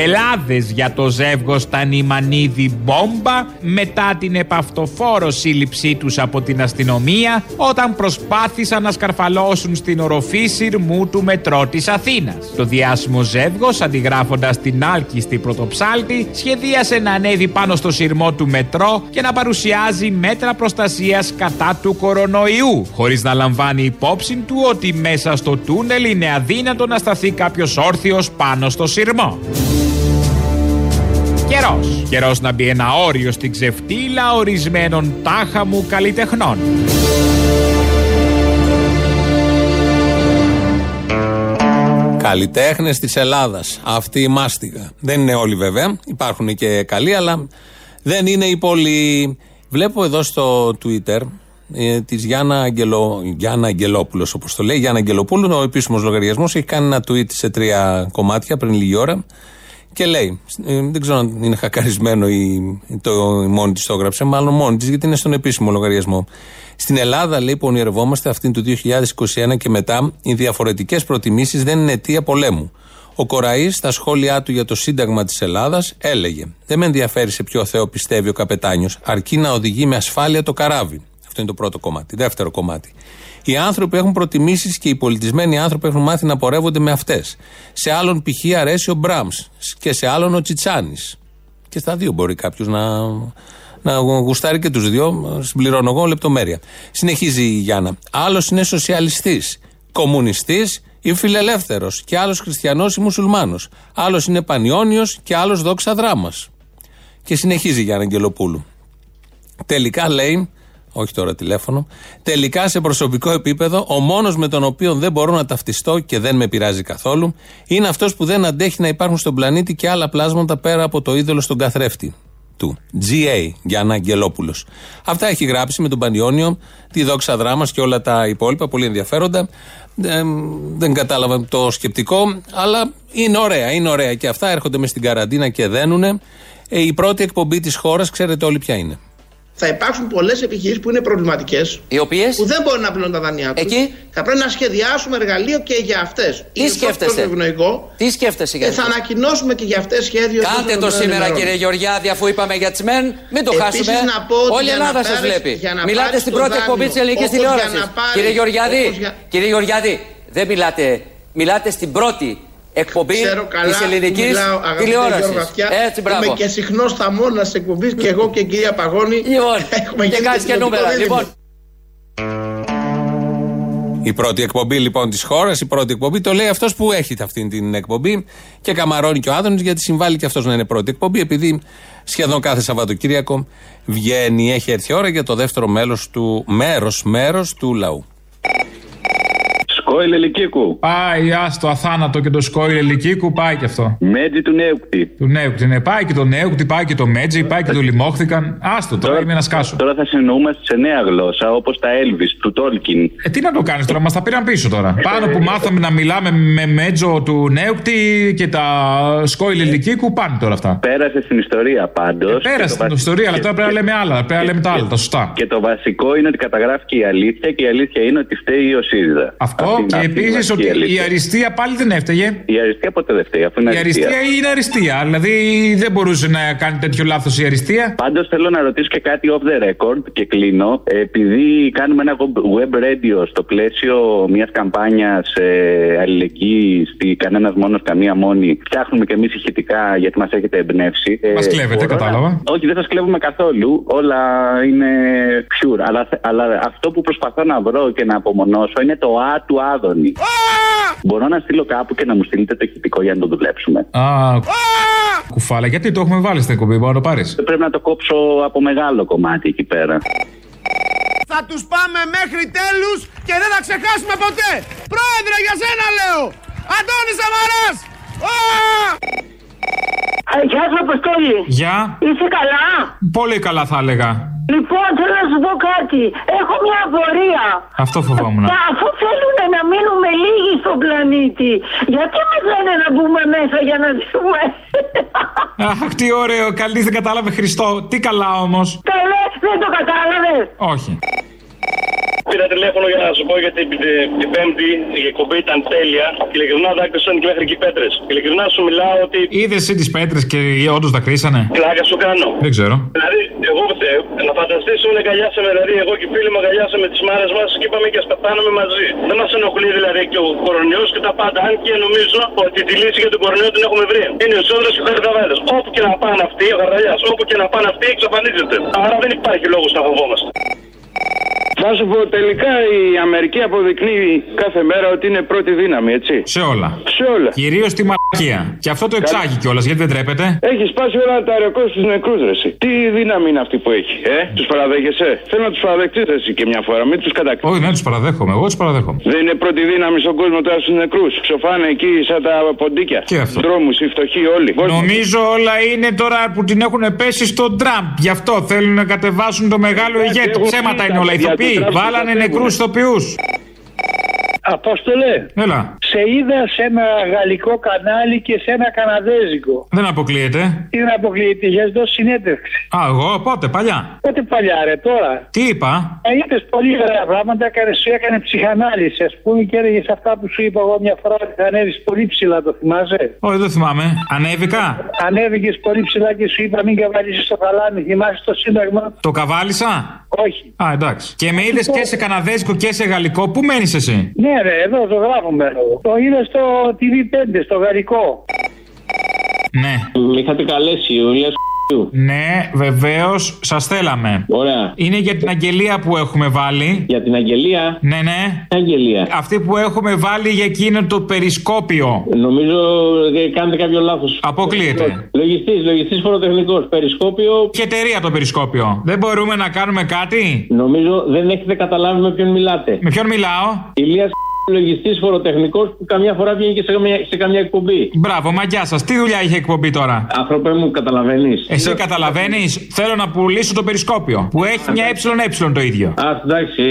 Μπελάδες για το ζεύγος Τανιμανίδη Μπόμπα μετά την επαυτοφόρο σύλληψή τους από την αστυνομία όταν προσπάθησαν να σκαρφαλώσουν στην οροφή σειρμού του μετρό της Αθήνας. Το διάσημο ζεύγος αντιγράφοντας την άλκιστη πρωτοψάλτη σχεδίασε να ανέβει πάνω στο σειρμό του μετρό και να παρουσιάζει μέτρα προστασίας κατά του κορονοϊού χωρίς να λαμβάνει υπόψη του ότι μέσα στο τούνελ είναι αδύνατο να σταθεί κάποιος όρθιος πάνω στο σειρμό. Καιρός. Καιρός να μπει ένα όριο στην ξεφτύλα ορισμένων τάχα μου καλλιτεχνών. Καλλιτέχνες της Ελλάδας. Αυτή η μάστιγα. Δεν είναι όλοι βέβαια. Υπάρχουν και καλοί, αλλά δεν είναι οι πολλοί. Βλέπω εδώ στο Twitter ε, της Γιάννα, Αγγελο... Γιάννα Αγγελόπουλος, όπως το λέει. Γιάννα Αγγελοπούλου, ο επίσημος λογαριασμός, έχει κάνει ένα tweet σε τρία κομμάτια πριν λίγη ώρα. Και λέει, ε, δεν ξέρω αν είναι χακαρισμένο ή το η μόνη της το έγραψε, μάλλον μόνη της, γιατί είναι στον επίσημο λογαριασμό. Στην Ελλάδα, λέει, που ονειρευόμαστε αυτήν του 2021 και μετά, οι διαφορετικές προτιμήσεις δεν είναι αιτία πολέμου. Ο Κοραής, στα σχόλιά του για το Σύνταγμα της Ελλάδας, έλεγε: Δεν με ενδιαφέρει σε ποιο Θεό πιστεύει ο καπετάνιος, αρκεί να οδηγεί με ασφάλεια το καράβι. Αυτό είναι το πρώτο κομμάτι. Δεύτερο κομμάτι. Οι άνθρωποι έχουν προτιμήσεις και οι πολιτισμένοι άνθρωποι έχουν μάθει να πορεύονται με αυτές. Σε άλλον π.χ. αρέσει ο Μπραμ και σε άλλον ο Τσιτσάνης. Και στα δύο μπορεί κάποιος να Να γουστάρει και τους δύο, συμπληρώνω εγώ λεπτομέρεια. Συνεχίζει η Γιάννα. Άλλος είναι σοσιαλιστής, κομμουνιστής ή φιλελεύθερος, και άλλος χριστιανός ή μουσουλμάνος. Άλλος είναι πανιόνιος και άλλος δόξα δράμας. Και συνεχίζει η Γιάννα Αγγελοπούλου. Τελικά λέει, όχι τώρα τηλέφωνο, τελικά σε προσωπικό επίπεδο ο μόνος με τον οποίο δεν μπορώ να ταυτιστώ και δεν με πειράζει καθόλου είναι αυτός που δεν αντέχει να υπάρχουν στον πλανήτη και άλλα πλάσματα πέρα από το είδωλο στον καθρέφτη του. GA, Γιάννα Αγγελόπουλος. Αυτά έχει γράψει με τον Πανιόνιο, τη δόξα δράμα και όλα τα υπόλοιπα, πολύ ενδιαφέροντα. Ε, δεν κατάλαβα το σκεπτικό, αλλά είναι ωραία, είναι ωραία. Και αυτά έρχονται μες στην καραντίνα και δένουνε. Ε, η πρώτη εκπομπή της χώρας, ξέρετε όλοι ποια είναι. Θα υπάρξουν πολλές επιχειρήσεις που είναι προβληματικές. Οι οποίες; Που δεν μπορούν να πληρώνουν τα δανειά τους. Εκεί; Θα πρέπει να σχεδιάσουμε εργαλείο και για αυτές. Τι σκέφτεσαι; Ευνοϊκό. Τι σκέφτεσαι για Και θα ανακοινώσουμε και για αυτές σχέδιο. Κάντε το σήμερα, κύριε Γεωργιάδη, αφού είπαμε για τσμέν. Μην το Επίσης, χάσουμε. να πω ότι Όλη η για να Ελλάδα σας πάρεις- βλέπει. για να Μιλάτε πάρεις στην το πρώτη δάνειο, εκπομπή της ελληνικής όπως για τηλεόρασης. να πάρεις- Κύριε Γεωργιάδη, όπως για- κύριε Γεωργιάδη, δεν μιλάτε. Μιλάτε στην πρώτη εκπομπή Ξέρω καλά της ελληνικής που μιλάω, αγαπητέ τηλεόρασης. Γιώργο Αυτιά. Έτσι, μπράβο. Είμαι και συχνός θαμώνα της εκπομπής και εγώ και η κυρία Παγώνη. Λοιπόν, έχουμε και γίνει κάνεις και τηλεοπτικό νούμερα. δίδυμο. Λοιπόν, Η πρώτη εκπομπή λοιπόν της χώρας, η πρώτη εκπομπή, το λέει αυτός που έχει αυτή την εκπομπή και καμαρώνει και ο Άδωνης γιατί συμβάλλει και αυτός να είναι πρώτη εκπομπή, επειδή σχεδόν κάθε Σαββατοκύριακο βγαίνει, έχει έρθει η ώρα για το δεύτερο μέλος του, μέρος, μέρος του λαού. Σκόιλ Ελικίκου. Πάει, άστο, αθάνατο και το σκόιλ ελικίκου, πάει και αυτό. Μέτζι του Νέουκτη. Του Νέουκτη, ναι, πάει και το Νέουκτη, πάει και το Μέτζι, πάει και το Λιμόχθηκαν. Άστο, τώρα είμαι ένας σκάσο. Τώρα θα συνεννοούμαστε σε νέα γλώσσα όπως τα Elvis του Τόλκιν. Ε, τι να το κάνεις τώρα, μας τα πήραν πίσω τώρα. Πάνω που μάθαμε να μιλάμε με μέτζο του Νέουκτη και τα σκόιλ ελικίκου, πάνε τώρα αυτά. Πέρασε στην ιστορία πάντως. Πέρασε την ιστορία, αλλά τώρα πρέπει να λέμε άλλα. Πρέπει να λέμε τα άλλα, τα σωστά. Και το βασικό είναι ότι καταγράφηκε η αλήθεια και η αλήθεια είναι ότι φταίει ο ΣΥΡΙΖΑ. Αυτό Αυτή- και αυτή είναι επίση βασική ότι η αλήθεια. αριστεία πάλι δεν έφταιγε. Η αριστεία ποτέ δεν φταίει, αφού είναι Η αριστεία είναι αριστεία. Δηλαδή δεν μπορούσε να κάνει τέτοιο λάθος η αριστεία. Πάντως θέλω να ρωτήσω και κάτι off the record και κλείνω. Επειδή κάνουμε ένα web radio στο πλαίσιο μιας καμπάνιας ε, αλληλεγγύης, στη κανένας μόνος, καμία μόνη, φτιάχνουμε και εμείς ηχητικά γιατί μας έχετε εμπνεύσει. Ε, Μας κλέβετε, μπορώ να- κατάλαβα. Όχι, δεν σας κλέβουμε καθόλου. Όλα είναι pure. Αλλά, αλλά αυτό που προσπαθώ να βρω και να απομονώσω είναι το Α του Άδωνη. Μπορώ να στείλω κάπου και να μου στείλετε το ηχητικό για να το δουλέψουμε. Α, κουφάλα, γιατί το έχουμε βάλει στην εκπομπή, μπορεί να το πάρεις; Πρέπει να το κόψω από μεγάλο κομμάτι εκεί πέρα. Θα τους πάμε μέχρι τέλους και δεν θα ξεχάσουμε ποτέ. Πρόεδρε, για σένα λέω. Αντώνης Σαμαράς. Γεια σου, Αποστόλη. Γεια. Είσαι καλά; Πολύ καλά θα έλεγα. Λοιπόν, θέλω να σου πω κάτι. Έχω μια απορία. Αυτό φοβόμουν. Τα, αφού θέλουν να μείνουμε λίγοι στον πλανήτη, γιατί μας λένε να μπούμε μέσα για να ζούμε; Αχ, τι ωραίο. Καλή δεν κατάλαβε Χριστό. Τι καλά όμως. Καλέ, δεν το κατάλαβες. Όχι. Πήρα τηλέφωνο για να σου πω γιατί την, την Πέμπτη η εκπομπή ήταν τέλεια. Ειλικρινά δάκρυσαν και μέχρι και οι πέτρες. Ειλικρινά σου μιλάω ότι. Είδες εσύ τις πέτρες και όντως δακρύσανε. Πλάκα σου κάνω. Δεν ξέρω. Δηλαδή, εγώ ε, να φανταστείς όλοι αγκαλιάσαμε, δηλαδή εγώ και οι φίλοι μου αγκαλιάσαμε τις μάρες μας και είπαμε και ας πεθάνουμε μαζί. Δεν μας ενοχλεί δηλαδή και ο κορονοϊός και τα πάντα. Αν και νομίζω ότι τη λύση για τον κορονοϊό την έχουμε βρει. Είναι ο Σόδρα και ο Χαρδαβέδε. Όπου και να πάνε αυτοί, ο Χαρδαλιά, όπου και να πάνε αυτοί, εξαφανίζεται. Άρα δεν υπάρχει λόγος να φοβόμαστε. Θα σου πω, τελικά η Αμερική αποδεικνύει κάθε μέρα ότι είναι πρώτη δύναμη, έτσι. Σε όλα. Σε όλα. Κυρίως στη μαλακία. Και αυτό το εξάγει κιόλας, γιατί δεν τρέπεται. Έχει σπάσει όλα τα ρεκόρ στους νεκρούς, ρε. εσύ. Τι δύναμη είναι αυτή που έχει, ε; Τους παραδέχεσαι; Θέλω να τους παραδεχτείς εσύ και μια φορά, μην τους κατακτήσει. Όχι, δεν τους παραδέχομαι. Εγώ τους παραδέχομαι. Δεν είναι πρώτη δύναμη στον κόσμο τώρα στους νεκρούς. Ξοφάνε εκεί σαν τα ποντίκια. Και αυτό; Δρόμους, οι φτωχοί όλοι. Νομίζω όλα είναι τώρα που την έχουν πέσει στον Τραμπ. Γι' αυτό θέλουν να κατεβάσουν το μεγάλο ηγέτη. έχουν Ψέματα πει είναι τα όλα. παιδιά του Ηθοποιοί. Τραμπ Βάλανε που τα νεκρού ηθοποιού. Απόστολε, Έλα. σε είδα σε ένα γαλλικό κανάλι και σε ένα καναδέζικο. Δεν αποκλείεται. Τι να αποκλείεται, είχε δώσει συνέντευξη. Α, εγώ πότε, παλιά. Πότε παλιά, ρε, τώρα. Τι είπα; Ε, Είπε πολύ ωραία πράγματα, έκανε, σου έκανε ψυχανάλυση, ας πούμε, και έλεγες αυτά που σου είπα εγώ μια φορά ότι θα ανέβεις πολύ ψηλά, το θυμάσαι; Όχι, δεν θυμάμαι. Ανέβηκα; Ανέβηκες πολύ ψηλά και σου είπα μην καβαλήσεις το καλάμι, θυμάσαι το σύνταγμα; Το καβάλισα; Όχι. Α, εντάξει. Και με είδες και σε καναδέζικο και σε γαλλικό. Πού μένεις εσύ; Ναι, ρε, εδώ το γράφουμε. Εδώ. Το είδα στο TV5, στο γαλλικό. Ναι. Με είχατε καλέσει, ο Ηλίας Ναι, βεβαίως, σας θέλαμε. Ωραία. Είναι για την αγγελία που έχουμε βάλει. Για την αγγελία; Ναι, ναι. Αγγελία; Αυτή που έχουμε βάλει για εκείνο το περισκόπιο. Νομίζω ότι κάνετε κάποιο λάθος. Αποκλείεται. Λογιστής, λογιστής φοροτεχνικός. Περισκόπιο. Ποια εταιρεία το περισκόπιο. Δεν μπορούμε να κάνουμε κάτι; Νομίζω δεν έχετε καταλάβει με ποιον μιλάτε. Με ποιον μιλάω; Ηλίας λογιστή φοροτεχνικός που καμιά φορά βγαίνει και σε καμιά, σε καμιά εκπομπή. Μπράβο, μαγιά σας. Τι δουλειά είχε εκπομπή τώρα; Άνθρωπε μου, καταλαβαίνεις. Εσύ καταλαβαίνεις, θέλω να πουλήσω το περισκόπιο. Που έχει μια ε το ίδιο. Α, εντάξει,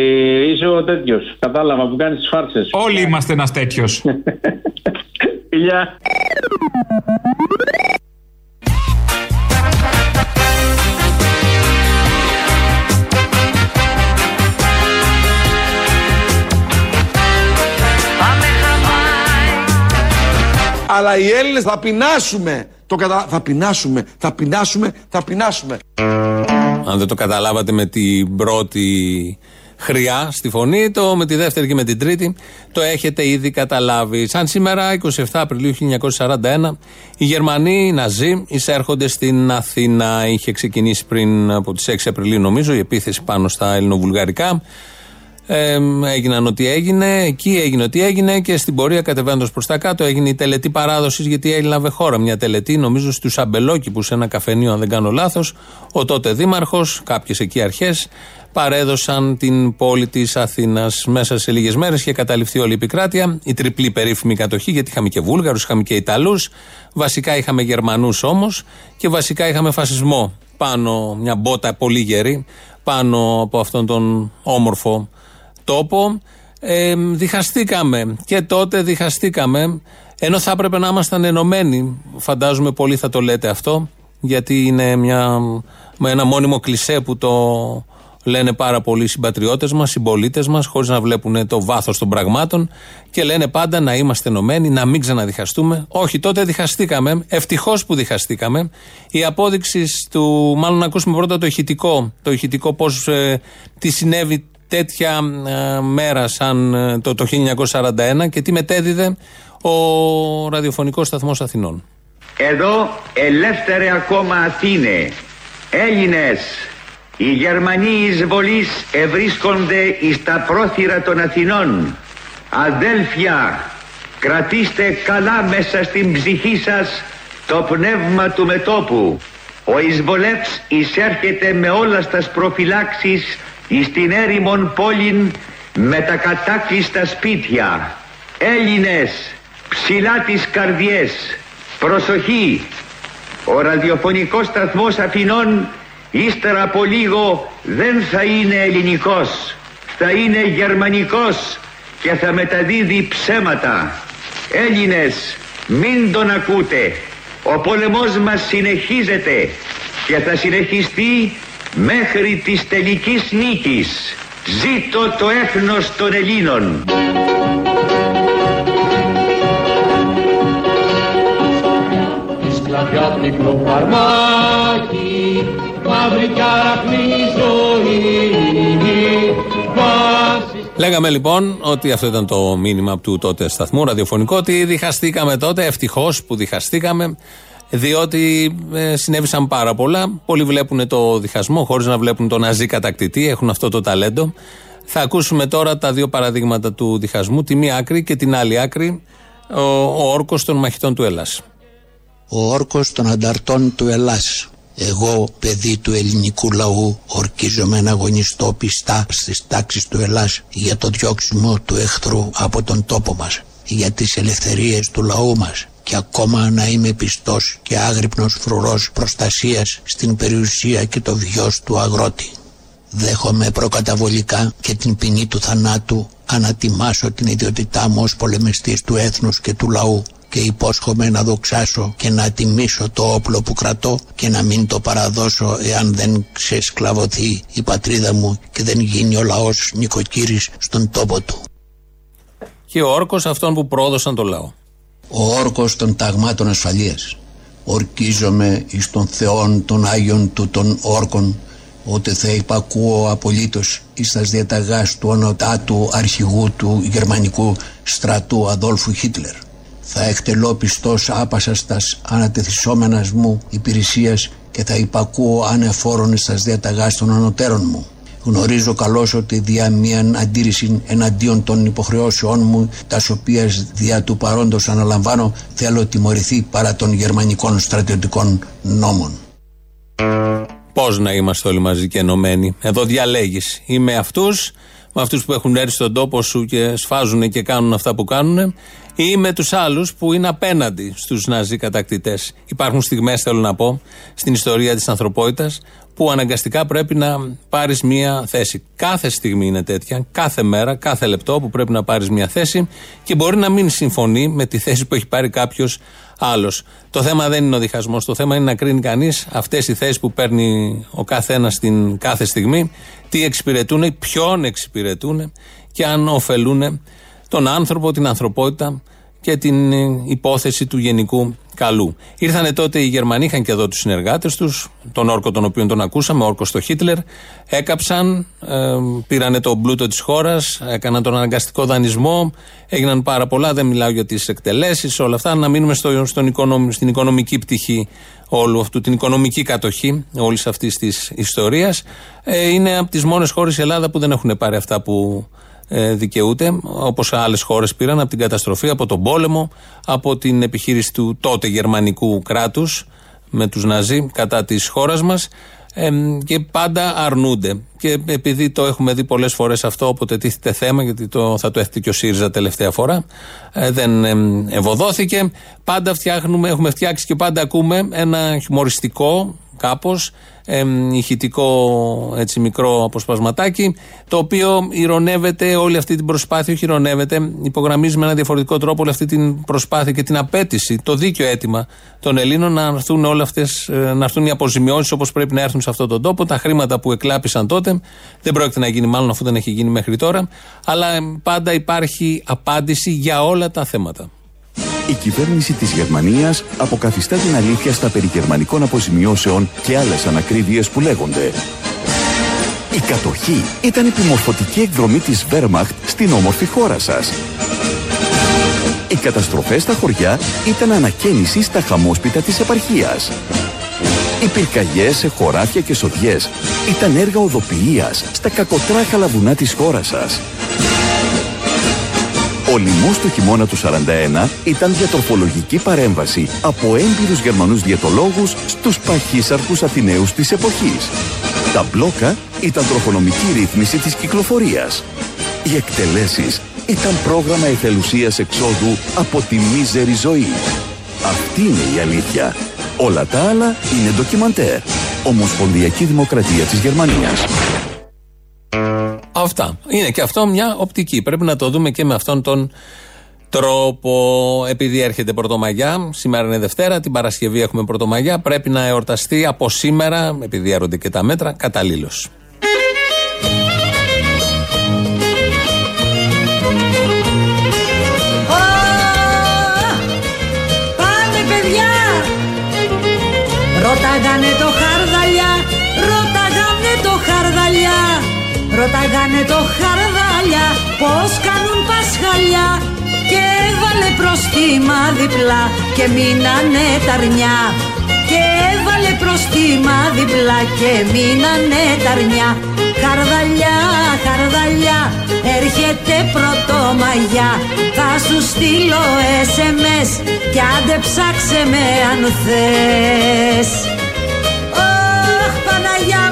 είσαι ο τέτοιος. Κατάλαβα που κάνεις τις φάρσες. Όλοι είμαστε ένας τέτοιος. Φιλιά. Αλλά οι Έλληνες θα πεινάσουμε. Το κατα... Θα πεινάσουμε, θα πεινάσουμε, θα πεινάσουμε. Αν δεν το καταλάβατε με την πρώτη χρειά στη φωνή, το με τη δεύτερη και με την τρίτη το έχετε ήδη καταλάβει. Σαν σήμερα, 27 Απριλίου 1941, οι Γερμανοί, οι Ναζί, εισέρχονται στην Αθήνα. Είχε ξεκινήσει πριν από τις 6 Απριλίου, νομίζω, η επίθεση πάνω στα ελληνοβουλγαρικά. Ε, έγιναν ό,τι έγινε, εκεί έγινε ό,τι έγινε και στην πορεία κατεβαίνοντας προς τα κάτω έγινε η τελετή παράδοσης γιατί έλαβε χώρα μια τελετή, νομίζω στους Αμπελόκηπους, σε ένα καφενείο, αν δεν κάνω λάθος. Ο τότε δήμαρχος, κάποιες εκεί αρχές, παρέδωσαν την πόλη της Αθήνας. Μέσα σε λίγες μέρες είχε καταληφθεί όλη η επικράτεια, η τριπλή περίφημη κατοχή, γιατί είχαμε και Βούλγαρους, είχαμε και Ιταλούς. Βασικά είχαμε Γερμανούς όμως και βασικά είχαμε φασισμό πάνω, μια μπότα πολύ γερή, πάνω από αυτόν τον όμορφο τόπο. Ε, διχαστήκαμε και τότε διχαστήκαμε ενώ θα έπρεπε να ήμασταν ενωμένοι φαντάζομαι πολύ θα το λέτε αυτό γιατί είναι μια, ένα μόνιμο κλισέ που το λένε πάρα πολλοί συμπατριώτες μας, συμπολίτες μας, χωρίς να βλέπουν το βάθος των πραγμάτων και λένε πάντα να είμαστε ενωμένοι, να μην ξαναδιχαστούμε. Όχι, τότε διχαστήκαμε. Ευτυχώς που διχαστήκαμε. Η απόδειξη του, μάλλον να ακούσουμε πρώτα το ηχητικό, το ηχητικό πώς ε, τι συνέβη τέτοια ε, μέρα σαν ε, το, το 1941 και τι μετέδιδε ο ραδιοφωνικός σταθμός Αθηνών. Εδώ ελεύθερε ακόμα Αθήνε, Έλληνες, οι Γερμανοί εισβολείς ευρίσκονται εις τα πρόθυρα των Αθηνών. Αδέλφια, κρατήστε καλά μέσα στην ψυχή σας το πνεύμα του μετόπου. Ο εισβολεύς εισέρχεται με όλα στα προφυλάξεις εις την έρημον πόλην με τα κατάκλειστα σπίτια. Έλληνες, ψηλά τις καρδιές, προσοχή, ο ραδιοφωνικός σταθμός Αθηνών ύστερα από λίγο δεν θα είναι ελληνικός, θα είναι γερμανικός και θα μεταδίδει ψέματα. Έλληνες, μην τον ακούτε. Ο πόλεμός μας συνεχίζεται και θα συνεχιστεί μέχρι της τελικής νίκης. Ζήτω το έθνος των Ελλήνων. Λέγαμε λοιπόν ότι αυτό ήταν το μήνυμα του τότε σταθμού ραδιοφωνικό ότι διχαστήκαμε τότε, ευτυχώς που διχαστήκαμε διότι ε, συνέβησαν πάρα πολλά. Πολλοί βλέπουν το διχασμό χωρίς να βλέπουν τον ναζί κατακτητή, έχουν αυτό το ταλέντο. Θα ακούσουμε τώρα τα δύο παραδείγματα του διχασμού, τη μία άκρη και την άλλη άκρη, ο, ο όρκος των μαχητών του Ελλάς. Ο όρκος των ανταρτών του Ελλάς. Εγώ, παιδί του ελληνικού λαού, ορκίζομαι να αγωνιστώ πιστά στις τάξεις του Ελλάς για το διώξιμο του εχθρού από τον τόπο μας, για τις ελευθερίες του λαού μας, και ακόμα να είμαι πιστός και άγρυπνος φρουρός προστασίας στην περιουσία και το βιός του αγρότη. Δέχομαι προκαταβολικά και την ποινή του θανάτου ανατιμάσω την ιδιότητά μου ως πολεμιστής του έθνους και του λαού και υπόσχομαι να δοξάσω και να τιμήσω το όπλο που κρατώ και να μην το παραδώσω εάν δεν ξεσκλαβωθεί η πατρίδα μου και δεν γίνει ο λαός νοικοκύρης στον τόπο του. Και ο όρκος αυτών που πρόδωσαν το λαό ο όρκος των ταγμάτων ασφαλείας. Ορκίζομαι εις τον Θεόν των Άγιων του των όρκων ότι θα υπακούω απολύτως εις τας διαταγάς του ονοτάτου αρχηγού του γερμανικού στρατού Αδόλφου Χίτλερ. Θα εκτελώ πιστός άπασας τας ανατεθισόμενας μου υπηρεσίας και θα υπακούω ανεφόρον στα διαταγάς των ανωτέρων μου. Γνωρίζω καλώς ότι δια μια αντίρρηση εναντίον των υποχρεώσεών μου, τα οποία δια του παρόντος αναλαμβάνω, θέλω τιμωρηθεί παρά των γερμανικών στρατιωτικών νόμων. Πώς να είμαστε όλοι μαζί και ενωμένοι; Εδώ διαλέγεις. Είμαι αυτούς, με αυτούς που έχουν έρθει στον τόπο σου και σφάζουν και κάνουν αυτά που κάνουν, ή με τους άλλους που είναι απέναντι στους Ναζί κατακτητές. Υπάρχουν στιγμές, θέλω να πω, στην ιστορία της ανθρωπότητας που αναγκαστικά πρέπει να πάρεις μία θέση. Κάθε στιγμή είναι τέτοια, κάθε μέρα, κάθε λεπτό που πρέπει να πάρεις μία θέση και μπορεί να μην συμφωνεί με τη θέση που έχει πάρει κάποιος άλλος. Το θέμα δεν είναι ο διχασμός. Το θέμα είναι να κρίνει κανείς αυτές οι θέσεις που παίρνει ο καθένας την κάθε στιγμή, τι εξυπηρετούν, ποιον εξυπηρετούν και αν ωφελούν τον άνθρωπο, την ανθρωπότητα και την ε, υπόθεση του γενικού καλού. Ήρθανε τότε οι Γερμανοί, είχαν και εδώ τους συνεργάτες τους, τον όρκο τον οποίο τον ακούσαμε, όρκος στο Χίτλερ, έκαψαν, ε, πήρανε το πλούτο της χώρας, έκαναν τον αναγκαστικό δανεισμό, έγιναν πάρα πολλά. Δεν μιλάω για τις εκτελέσεις, όλα αυτά. Να μείνουμε στο, στον στην οικονομική πτυχή όλου αυτού, την οικονομική κατοχή όλης αυτής της ιστορίας. Ε, είναι από τις μόνες χώρες η Ελλάδα που δεν έχουν πάρει αυτά που ε, δικαιούται, όπως άλλες χώρες πήραν από την καταστροφή, από τον πόλεμο, από την επιχείρηση του τότε γερμανικού κράτους με τους Ναζί κατά της χώρας μας. και πάντα αρνούνται. Και επειδή το έχουμε δει πολλές φορές αυτό, όποτε τίθεται θέμα, γιατί το, θα το έχετε και ο ΣΥΡΙΖΑ τελευταία φορά, ε, δεν ευωδόθηκε. Πάντα φτιάχνουμε, έχουμε φτιάξει και πάντα ακούμε ένα χιουμοριστικό κάπως ηχητικό έτσι μικρό αποσπασματάκι, το οποίο ηρωνεύεται όλη αυτή την προσπάθεια, όχι ηρωνεύεται, υπογραμμίζει με ένα διαφορετικό τρόπο όλη αυτή την προσπάθεια και την απέτηση, το δίκαιο αίτημα των Ελλήνων να έρθουν όλες αυτές, ε, να έρθουν οι αποζημιώσεις όπως πρέπει να έρθουν σε αυτόν τον τόπο. Τα χρήματα που εκλάπησαν τότε δεν πρόκειται να γίνει, μάλλον αφού δεν έχει γίνει μέχρι τώρα, αλλά πάντα υπάρχει απάντηση για όλα τα θέματα η κυβέρνηση της Γερμανίας αποκαθιστά την αλήθεια στα περί γερμανικών αποζημιώσεων και άλλες ανακρίβειες που λέγονται. Η κατοχή ήταν επιμορφωτική εκδρομή της Wehrmacht στην όμορφη χώρα σας. Οι καταστροφές στα χωριά ήταν ανακαίνιση στα χαμόσπιτα της επαρχίας. Οι πυρκαγιές σε χωράφια και σοδιές ήταν έργα οδοποιίας στα κακοτράχα λαβουνά της χώρας σας. Ο λοιμός του χειμώνα του 41 ήταν διατροφολογική παρέμβαση από έμπειρους Γερμανούς διαιτολόγους στους παχύσαρκους Αθηναίους της εποχής. Τα μπλόκα ήταν τροχονομική ρύθμιση της κυκλοφορίας. Οι εκτελέσεις ήταν πρόγραμμα εθελουσίας εξόδου από τη μίζερη ζωή. Αυτή είναι η αλήθεια. Όλα τα άλλα είναι ντοκιμαντέρ. Ομοσπονδιακή Δημοκρατία της Γερμανίας. Αυτά. Είναι και αυτό μια οπτική. Πρέπει να το δούμε και με αυτόν τον τρόπο. Επειδή έρχεται Πρωτομαγιά, σήμερα είναι Δευτέρα, την Παρασκευή έχουμε Πρωτομαγιά, πρέπει να εορταστεί από σήμερα, επειδή έρονται και τα μέτρα, καταλήλως. Ρωτάγανε το Ρωτάγανε το χαρδάλια πως κάνουν πασχαλιά και έβαλε προστίμα διπλά και μείνανε ταρνιά και έβαλε προστίμα διπλά και μείνανε ταρνιά Χαρδαλιά, χαρδαλιά, έρχεται πρωτομαγιά Θα σου στείλω SMS κι άντε ψάξε με αν θες. Ωχ, Παναγιά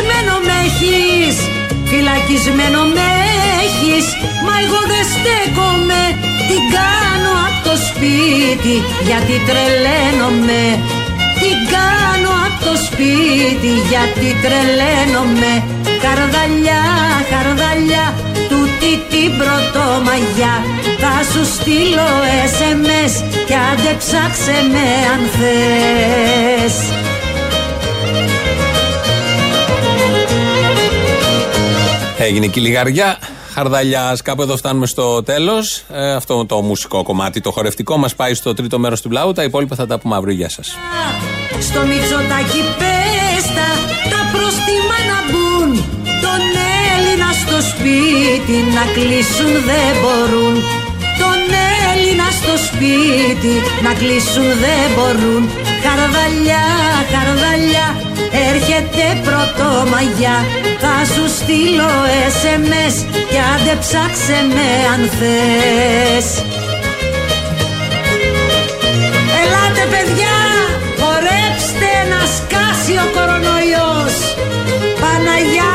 φυλακισμένο με έχεις Φυλακισμένο με έχεις, μα εγώ δεν στέκομαι Τι κάνω απ' το σπίτι, γιατί τρελαίνομαι. Τι κάνω απ' το σπίτι, γιατί τρελαίνομαι. Χαρδαλιά, χαρδαλιά, τούτη την πρωτομαγιά. Θα σου στείλω SMS κι άντε ψάξε με αν θες Έγινε και η λιγαριά. Χαρδαλιάς, κάπου εδώ φτάνουμε στο τέλος. Ε, αυτό το μουσικό κομμάτι, το χορευτικό, μας πάει στο τρίτο μέρος του λαού. Τα υπόλοιπα θα τα πούμε αύριο. Γεια σας. Στο Μητσοτάκι πέστα τα πρόστιμα να μπουν Τον Έλληνα στο σπίτι να κλείσουν δεν μπορούν Τον Έλληνα στο σπίτι να κλείσουν δεν μπορούν. Χαρδαλιά, χαρδαλιά, έρχεται πρωτομαγιά Θα σου στείλω SMS κι άντε ψάξε με αν θες. Ελάτε παιδιά, χορέψτε να σκάσει ο κορονοϊός. Παναγιά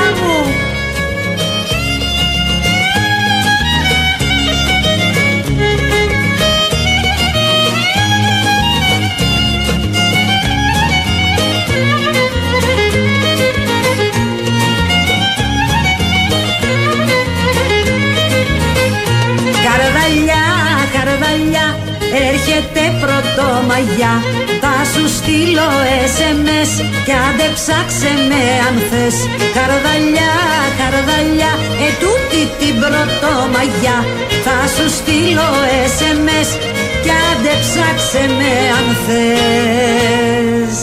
έρχεται πρωτομαγιά Θα σου στείλω SMS κι άντε ψάξε με αν θες. Χαρδαλιά, χαρδαλιά, ετούτη την πρωτομαγιά Θα σου στείλω SMS κι άντε ψάξε με αν θες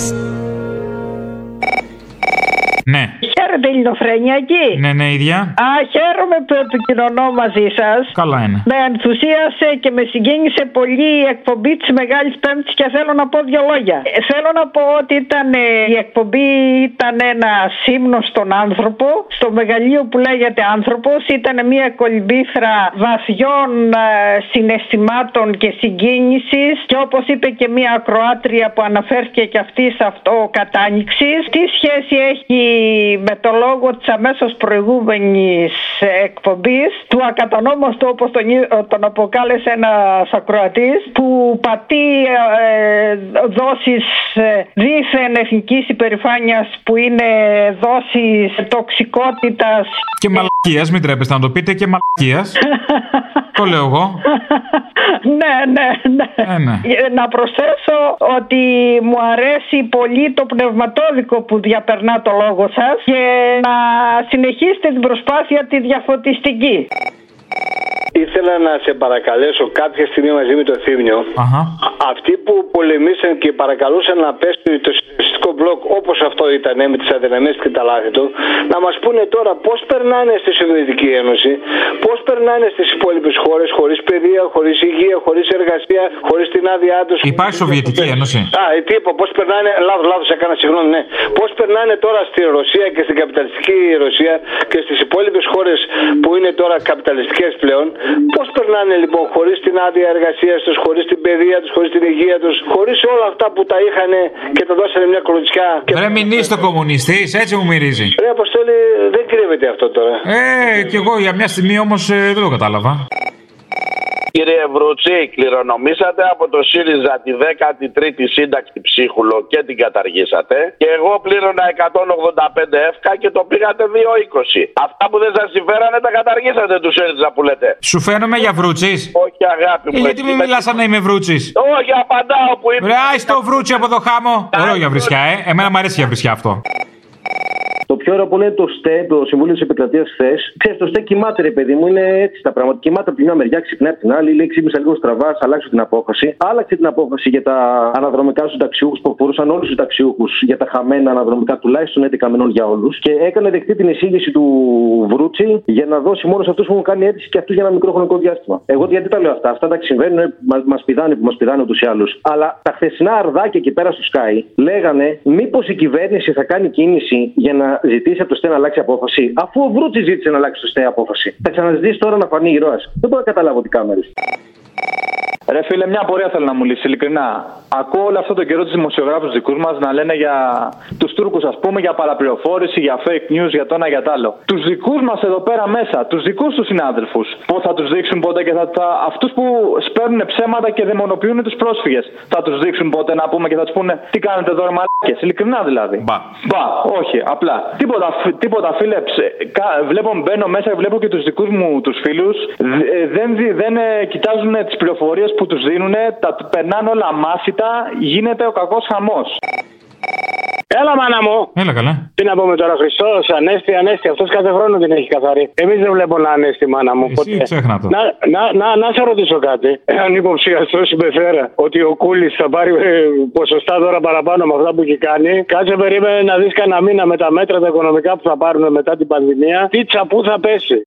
Ναι. Χαίρετε, Ελληνοφρένια εκεί. Ναι, ναι, ίδια. Α, χαίρομαι που επικοινωνώ μαζί σας. Καλά είναι. Με ενθουσίασε και με συγκίνησε πολύ η εκπομπή της Μεγάλης Πέμπτης και θέλω να πω δύο λόγια. Ε, θέλω να πω ότι ήταν, ε, η εκπομπή ήταν ένα σύμνο στον άνθρωπο, στο μεγαλείο που λέγεται άνθρωπος. Ήταν μια κολυμπήθρα βαθιών ε, συναισθημάτων και συγκίνησης και όπως είπε και μια ακροάτρια που αναφέρθηκε και αυτή σε αυτό κατάνοιξη. Τι σχέση έχει με το λόγο της αμέσως προηγούμενης εκπομπής του ακατανόμαστου όπως τον, εί- τον αποκάλεσε ένας ακροατής που πατεί ε, δόσεις δίθεν εθνικής υπερηφάνειας που είναι δόσεις τοξικότητας. Και μαλακίας, μην τρέπεστε να το πείτε, και μαλακίας. το λέω εγώ. ναι, ναι, ναι. Ε, ναι. Ε, Να προσθέσω ότι μου αρέσει πολύ το πνευματόδικο που διαπερνά το λόγο σας και να συνεχίσετε την προσπάθεια τη διαφωτιστική. Ήθελα να σε παρακαλέσω κάποια στιγμή μαζί με το Θήμιο Αχα. Αυτοί που πολεμήσαν και παρακαλούσαν να πέσει το σοσιαλιστικό μπλοκ όπως αυτό ήταν με τις αδυναμίες και τα λάθη του να μας πούνε τώρα πώς περνάνε στη Σοβιετική Ένωση πώς περνάνε στις υπόλοιπες χώρες χωρίς παιδεία, χωρίς υγεία, χωρίς εργασία, χωρίς την άδειά τους Υπάρχει Σοβιετική Ένωση; Α, ε, τι είπα, πώς περνάνε. Λάθος, λάθος έκανα, συγγνώμη, ναι. Πώς περνάνε τώρα στη Ρωσία και στην καπιταλιστική Ρωσία και στις υπόλοιπες χώρες που είναι τώρα καπιταλιστικές πλέον. Πώς περνάνε λοιπόν χωρίς την άδεια εργασίας τους, χωρίς την παιδεία τους, χωρίς την υγεία τους, χωρίς όλα αυτά που τα είχαν και τα δώσανε μια κλωτσιά. Και... Ρε μην είσαι κομμουνιστής, έτσι μου μυρίζει. Ρε Αποστόλη, δεν κρύβεται αυτό τώρα. Ε, κι εγώ για μια στιγμή όμως δεν το κατάλαβα. Κύριε Βρουτσί, κληρονομήσατε από το ΣΥΡΙΖΑ τη 13η σύνταξη ψίχουλο και την καταργήσατε. Και εγώ πλήρωνα 185 εύκα και το πήγατε 2,20. Αυτά που δεν σας συμφέρανε τα καταργήσατε του ΣΥΡΙΖΑ που λέτε. Σου φαίνομαι για βρούτσι. Όχι, αγάπη Ε, μου. γιατί μην μιλάς σαν να είμαι βρούτσι. Όχι, απαντάω που είπε. Ρε, άι το βρούτσι από το χάμο. Ωραίο για βρισιά, ε. Εμένα μου αρέσει για βρισιά αυτό. Το πιο ωραίο που λέει το ΣΤΕ, το Συμβούλιο της Επικρατείας χθες, ξέρεις, το ΣΤΕ κοιμάται, ρε παιδί μου, είναι έτσι τα πράγματα. Κοιμάται από τη μια μεριά, ξυπνάει από την άλλη, λέει ξύπνησα λίγο στραβάς, ας αλλάξω την απόφαση. Άλλαξε την απόφαση για τα αναδρομικά στους ταξιούχους που αφορούσαν όλους τους ταξιούχους για τα χαμένα αναδρομικά τουλάχιστον 11 μηνών για όλους. Και έκανε δεκτή την εισήγηση του Βρούτσι για να δώσει μόνο σε αυτούς που έχουν κάνει αίτηση και αυτούς για ένα μικρό χρονικό διάστημα. Εγώ γιατί τα λέω αυτά; Αυτά τα συμβαίνουν, μας πηδάνε που μας πηδάνε ούτως ή άλλως. Αλλά τα χθεσινά αρδάκια εκεί πέρα στο Sky λέγανε μήπως η κυβέρνηση θα κάνει κίνηση για να ζητήσει από το ΣΤΕ να αλλάξει απόφαση, αφού ο Βρούτσι ζήτησε να αλλάξει το ΣΤΕ απόφαση. Θα ξαναζητήσει τώρα να φανεί ηρωά. Δεν μπορώ να καταλάβω τι κάμερες. Ρε φίλε, μια απορία θέλω να μου λύσεις, ειλικρινά. Ακούω όλο αυτό το καιρό τους δημοσιογράφους δικούς μας να λένε για τους Τούρκους, ας πούμε, για παραπληροφόρηση, για fake news, για το ένα για το άλλο. Τους δικούς μας εδώ πέρα μέσα, τους δικούς τους συνάδελφους, πώ θα τους δείξουν πότε και θα. θα αυτούς που σπέρνουν ψέματα και δαιμονοποιούν τους πρόσφυγες, θα τους δείξουν πότε να πούμε και θα τους πούνε τι κάνετε εδώ, ρε μαλάκες. Ειλικρινά δηλαδή. Μπα. Μπα, όχι, απλά. Τίποτα, φ- τίποτα φίλε. ψε- κα- βλέπω, μπαίνω μέσα και βλέπω και τους δικούς μου τους φίλους. Δεν, δι- δεν ε, κοιτάζουν τις πληροφορίες που τους δίνουν, τα περνάνε όλα μάσιτα, γίνεται ο κακός χαμός. Έλα, μάνα μου. Έλα καλά. Τι να πούμε τώρα, Χριστός, Ανέστη, Ανέστη. Αυτός κάθε χρόνο την έχει καθαρή. Εμείς δεν βλέπω να ανέστη, μάνα μου. Εσύ ξέχνα το. Να, να, να, να σε ρωτήσω κάτι. Αν υποψιαστώ συμπεφέρα ότι ο Κούλης θα πάρει ε, ποσοστά δώρα παραπάνω με αυτά που έχει κάνει, κάτσε περίμενε να δεις κανένα μήνα με τα μέτρα τα οικονομικά που θα πάρουν μετά την πανδημία. Τι τσαπού θα πέσει.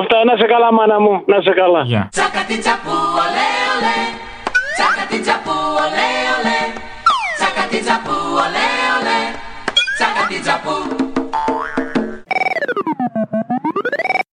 Αυτά, να σε καλά, μάνα μου. Να σε καλά. Γεια. Τσάκα την τσαπού, ολέ, ολέ. Τσάκα την τσαπού, ολέ, ολέ. Τσάκα την τσαπού, ολέ, ολέ. Τσάκα την τσαπού.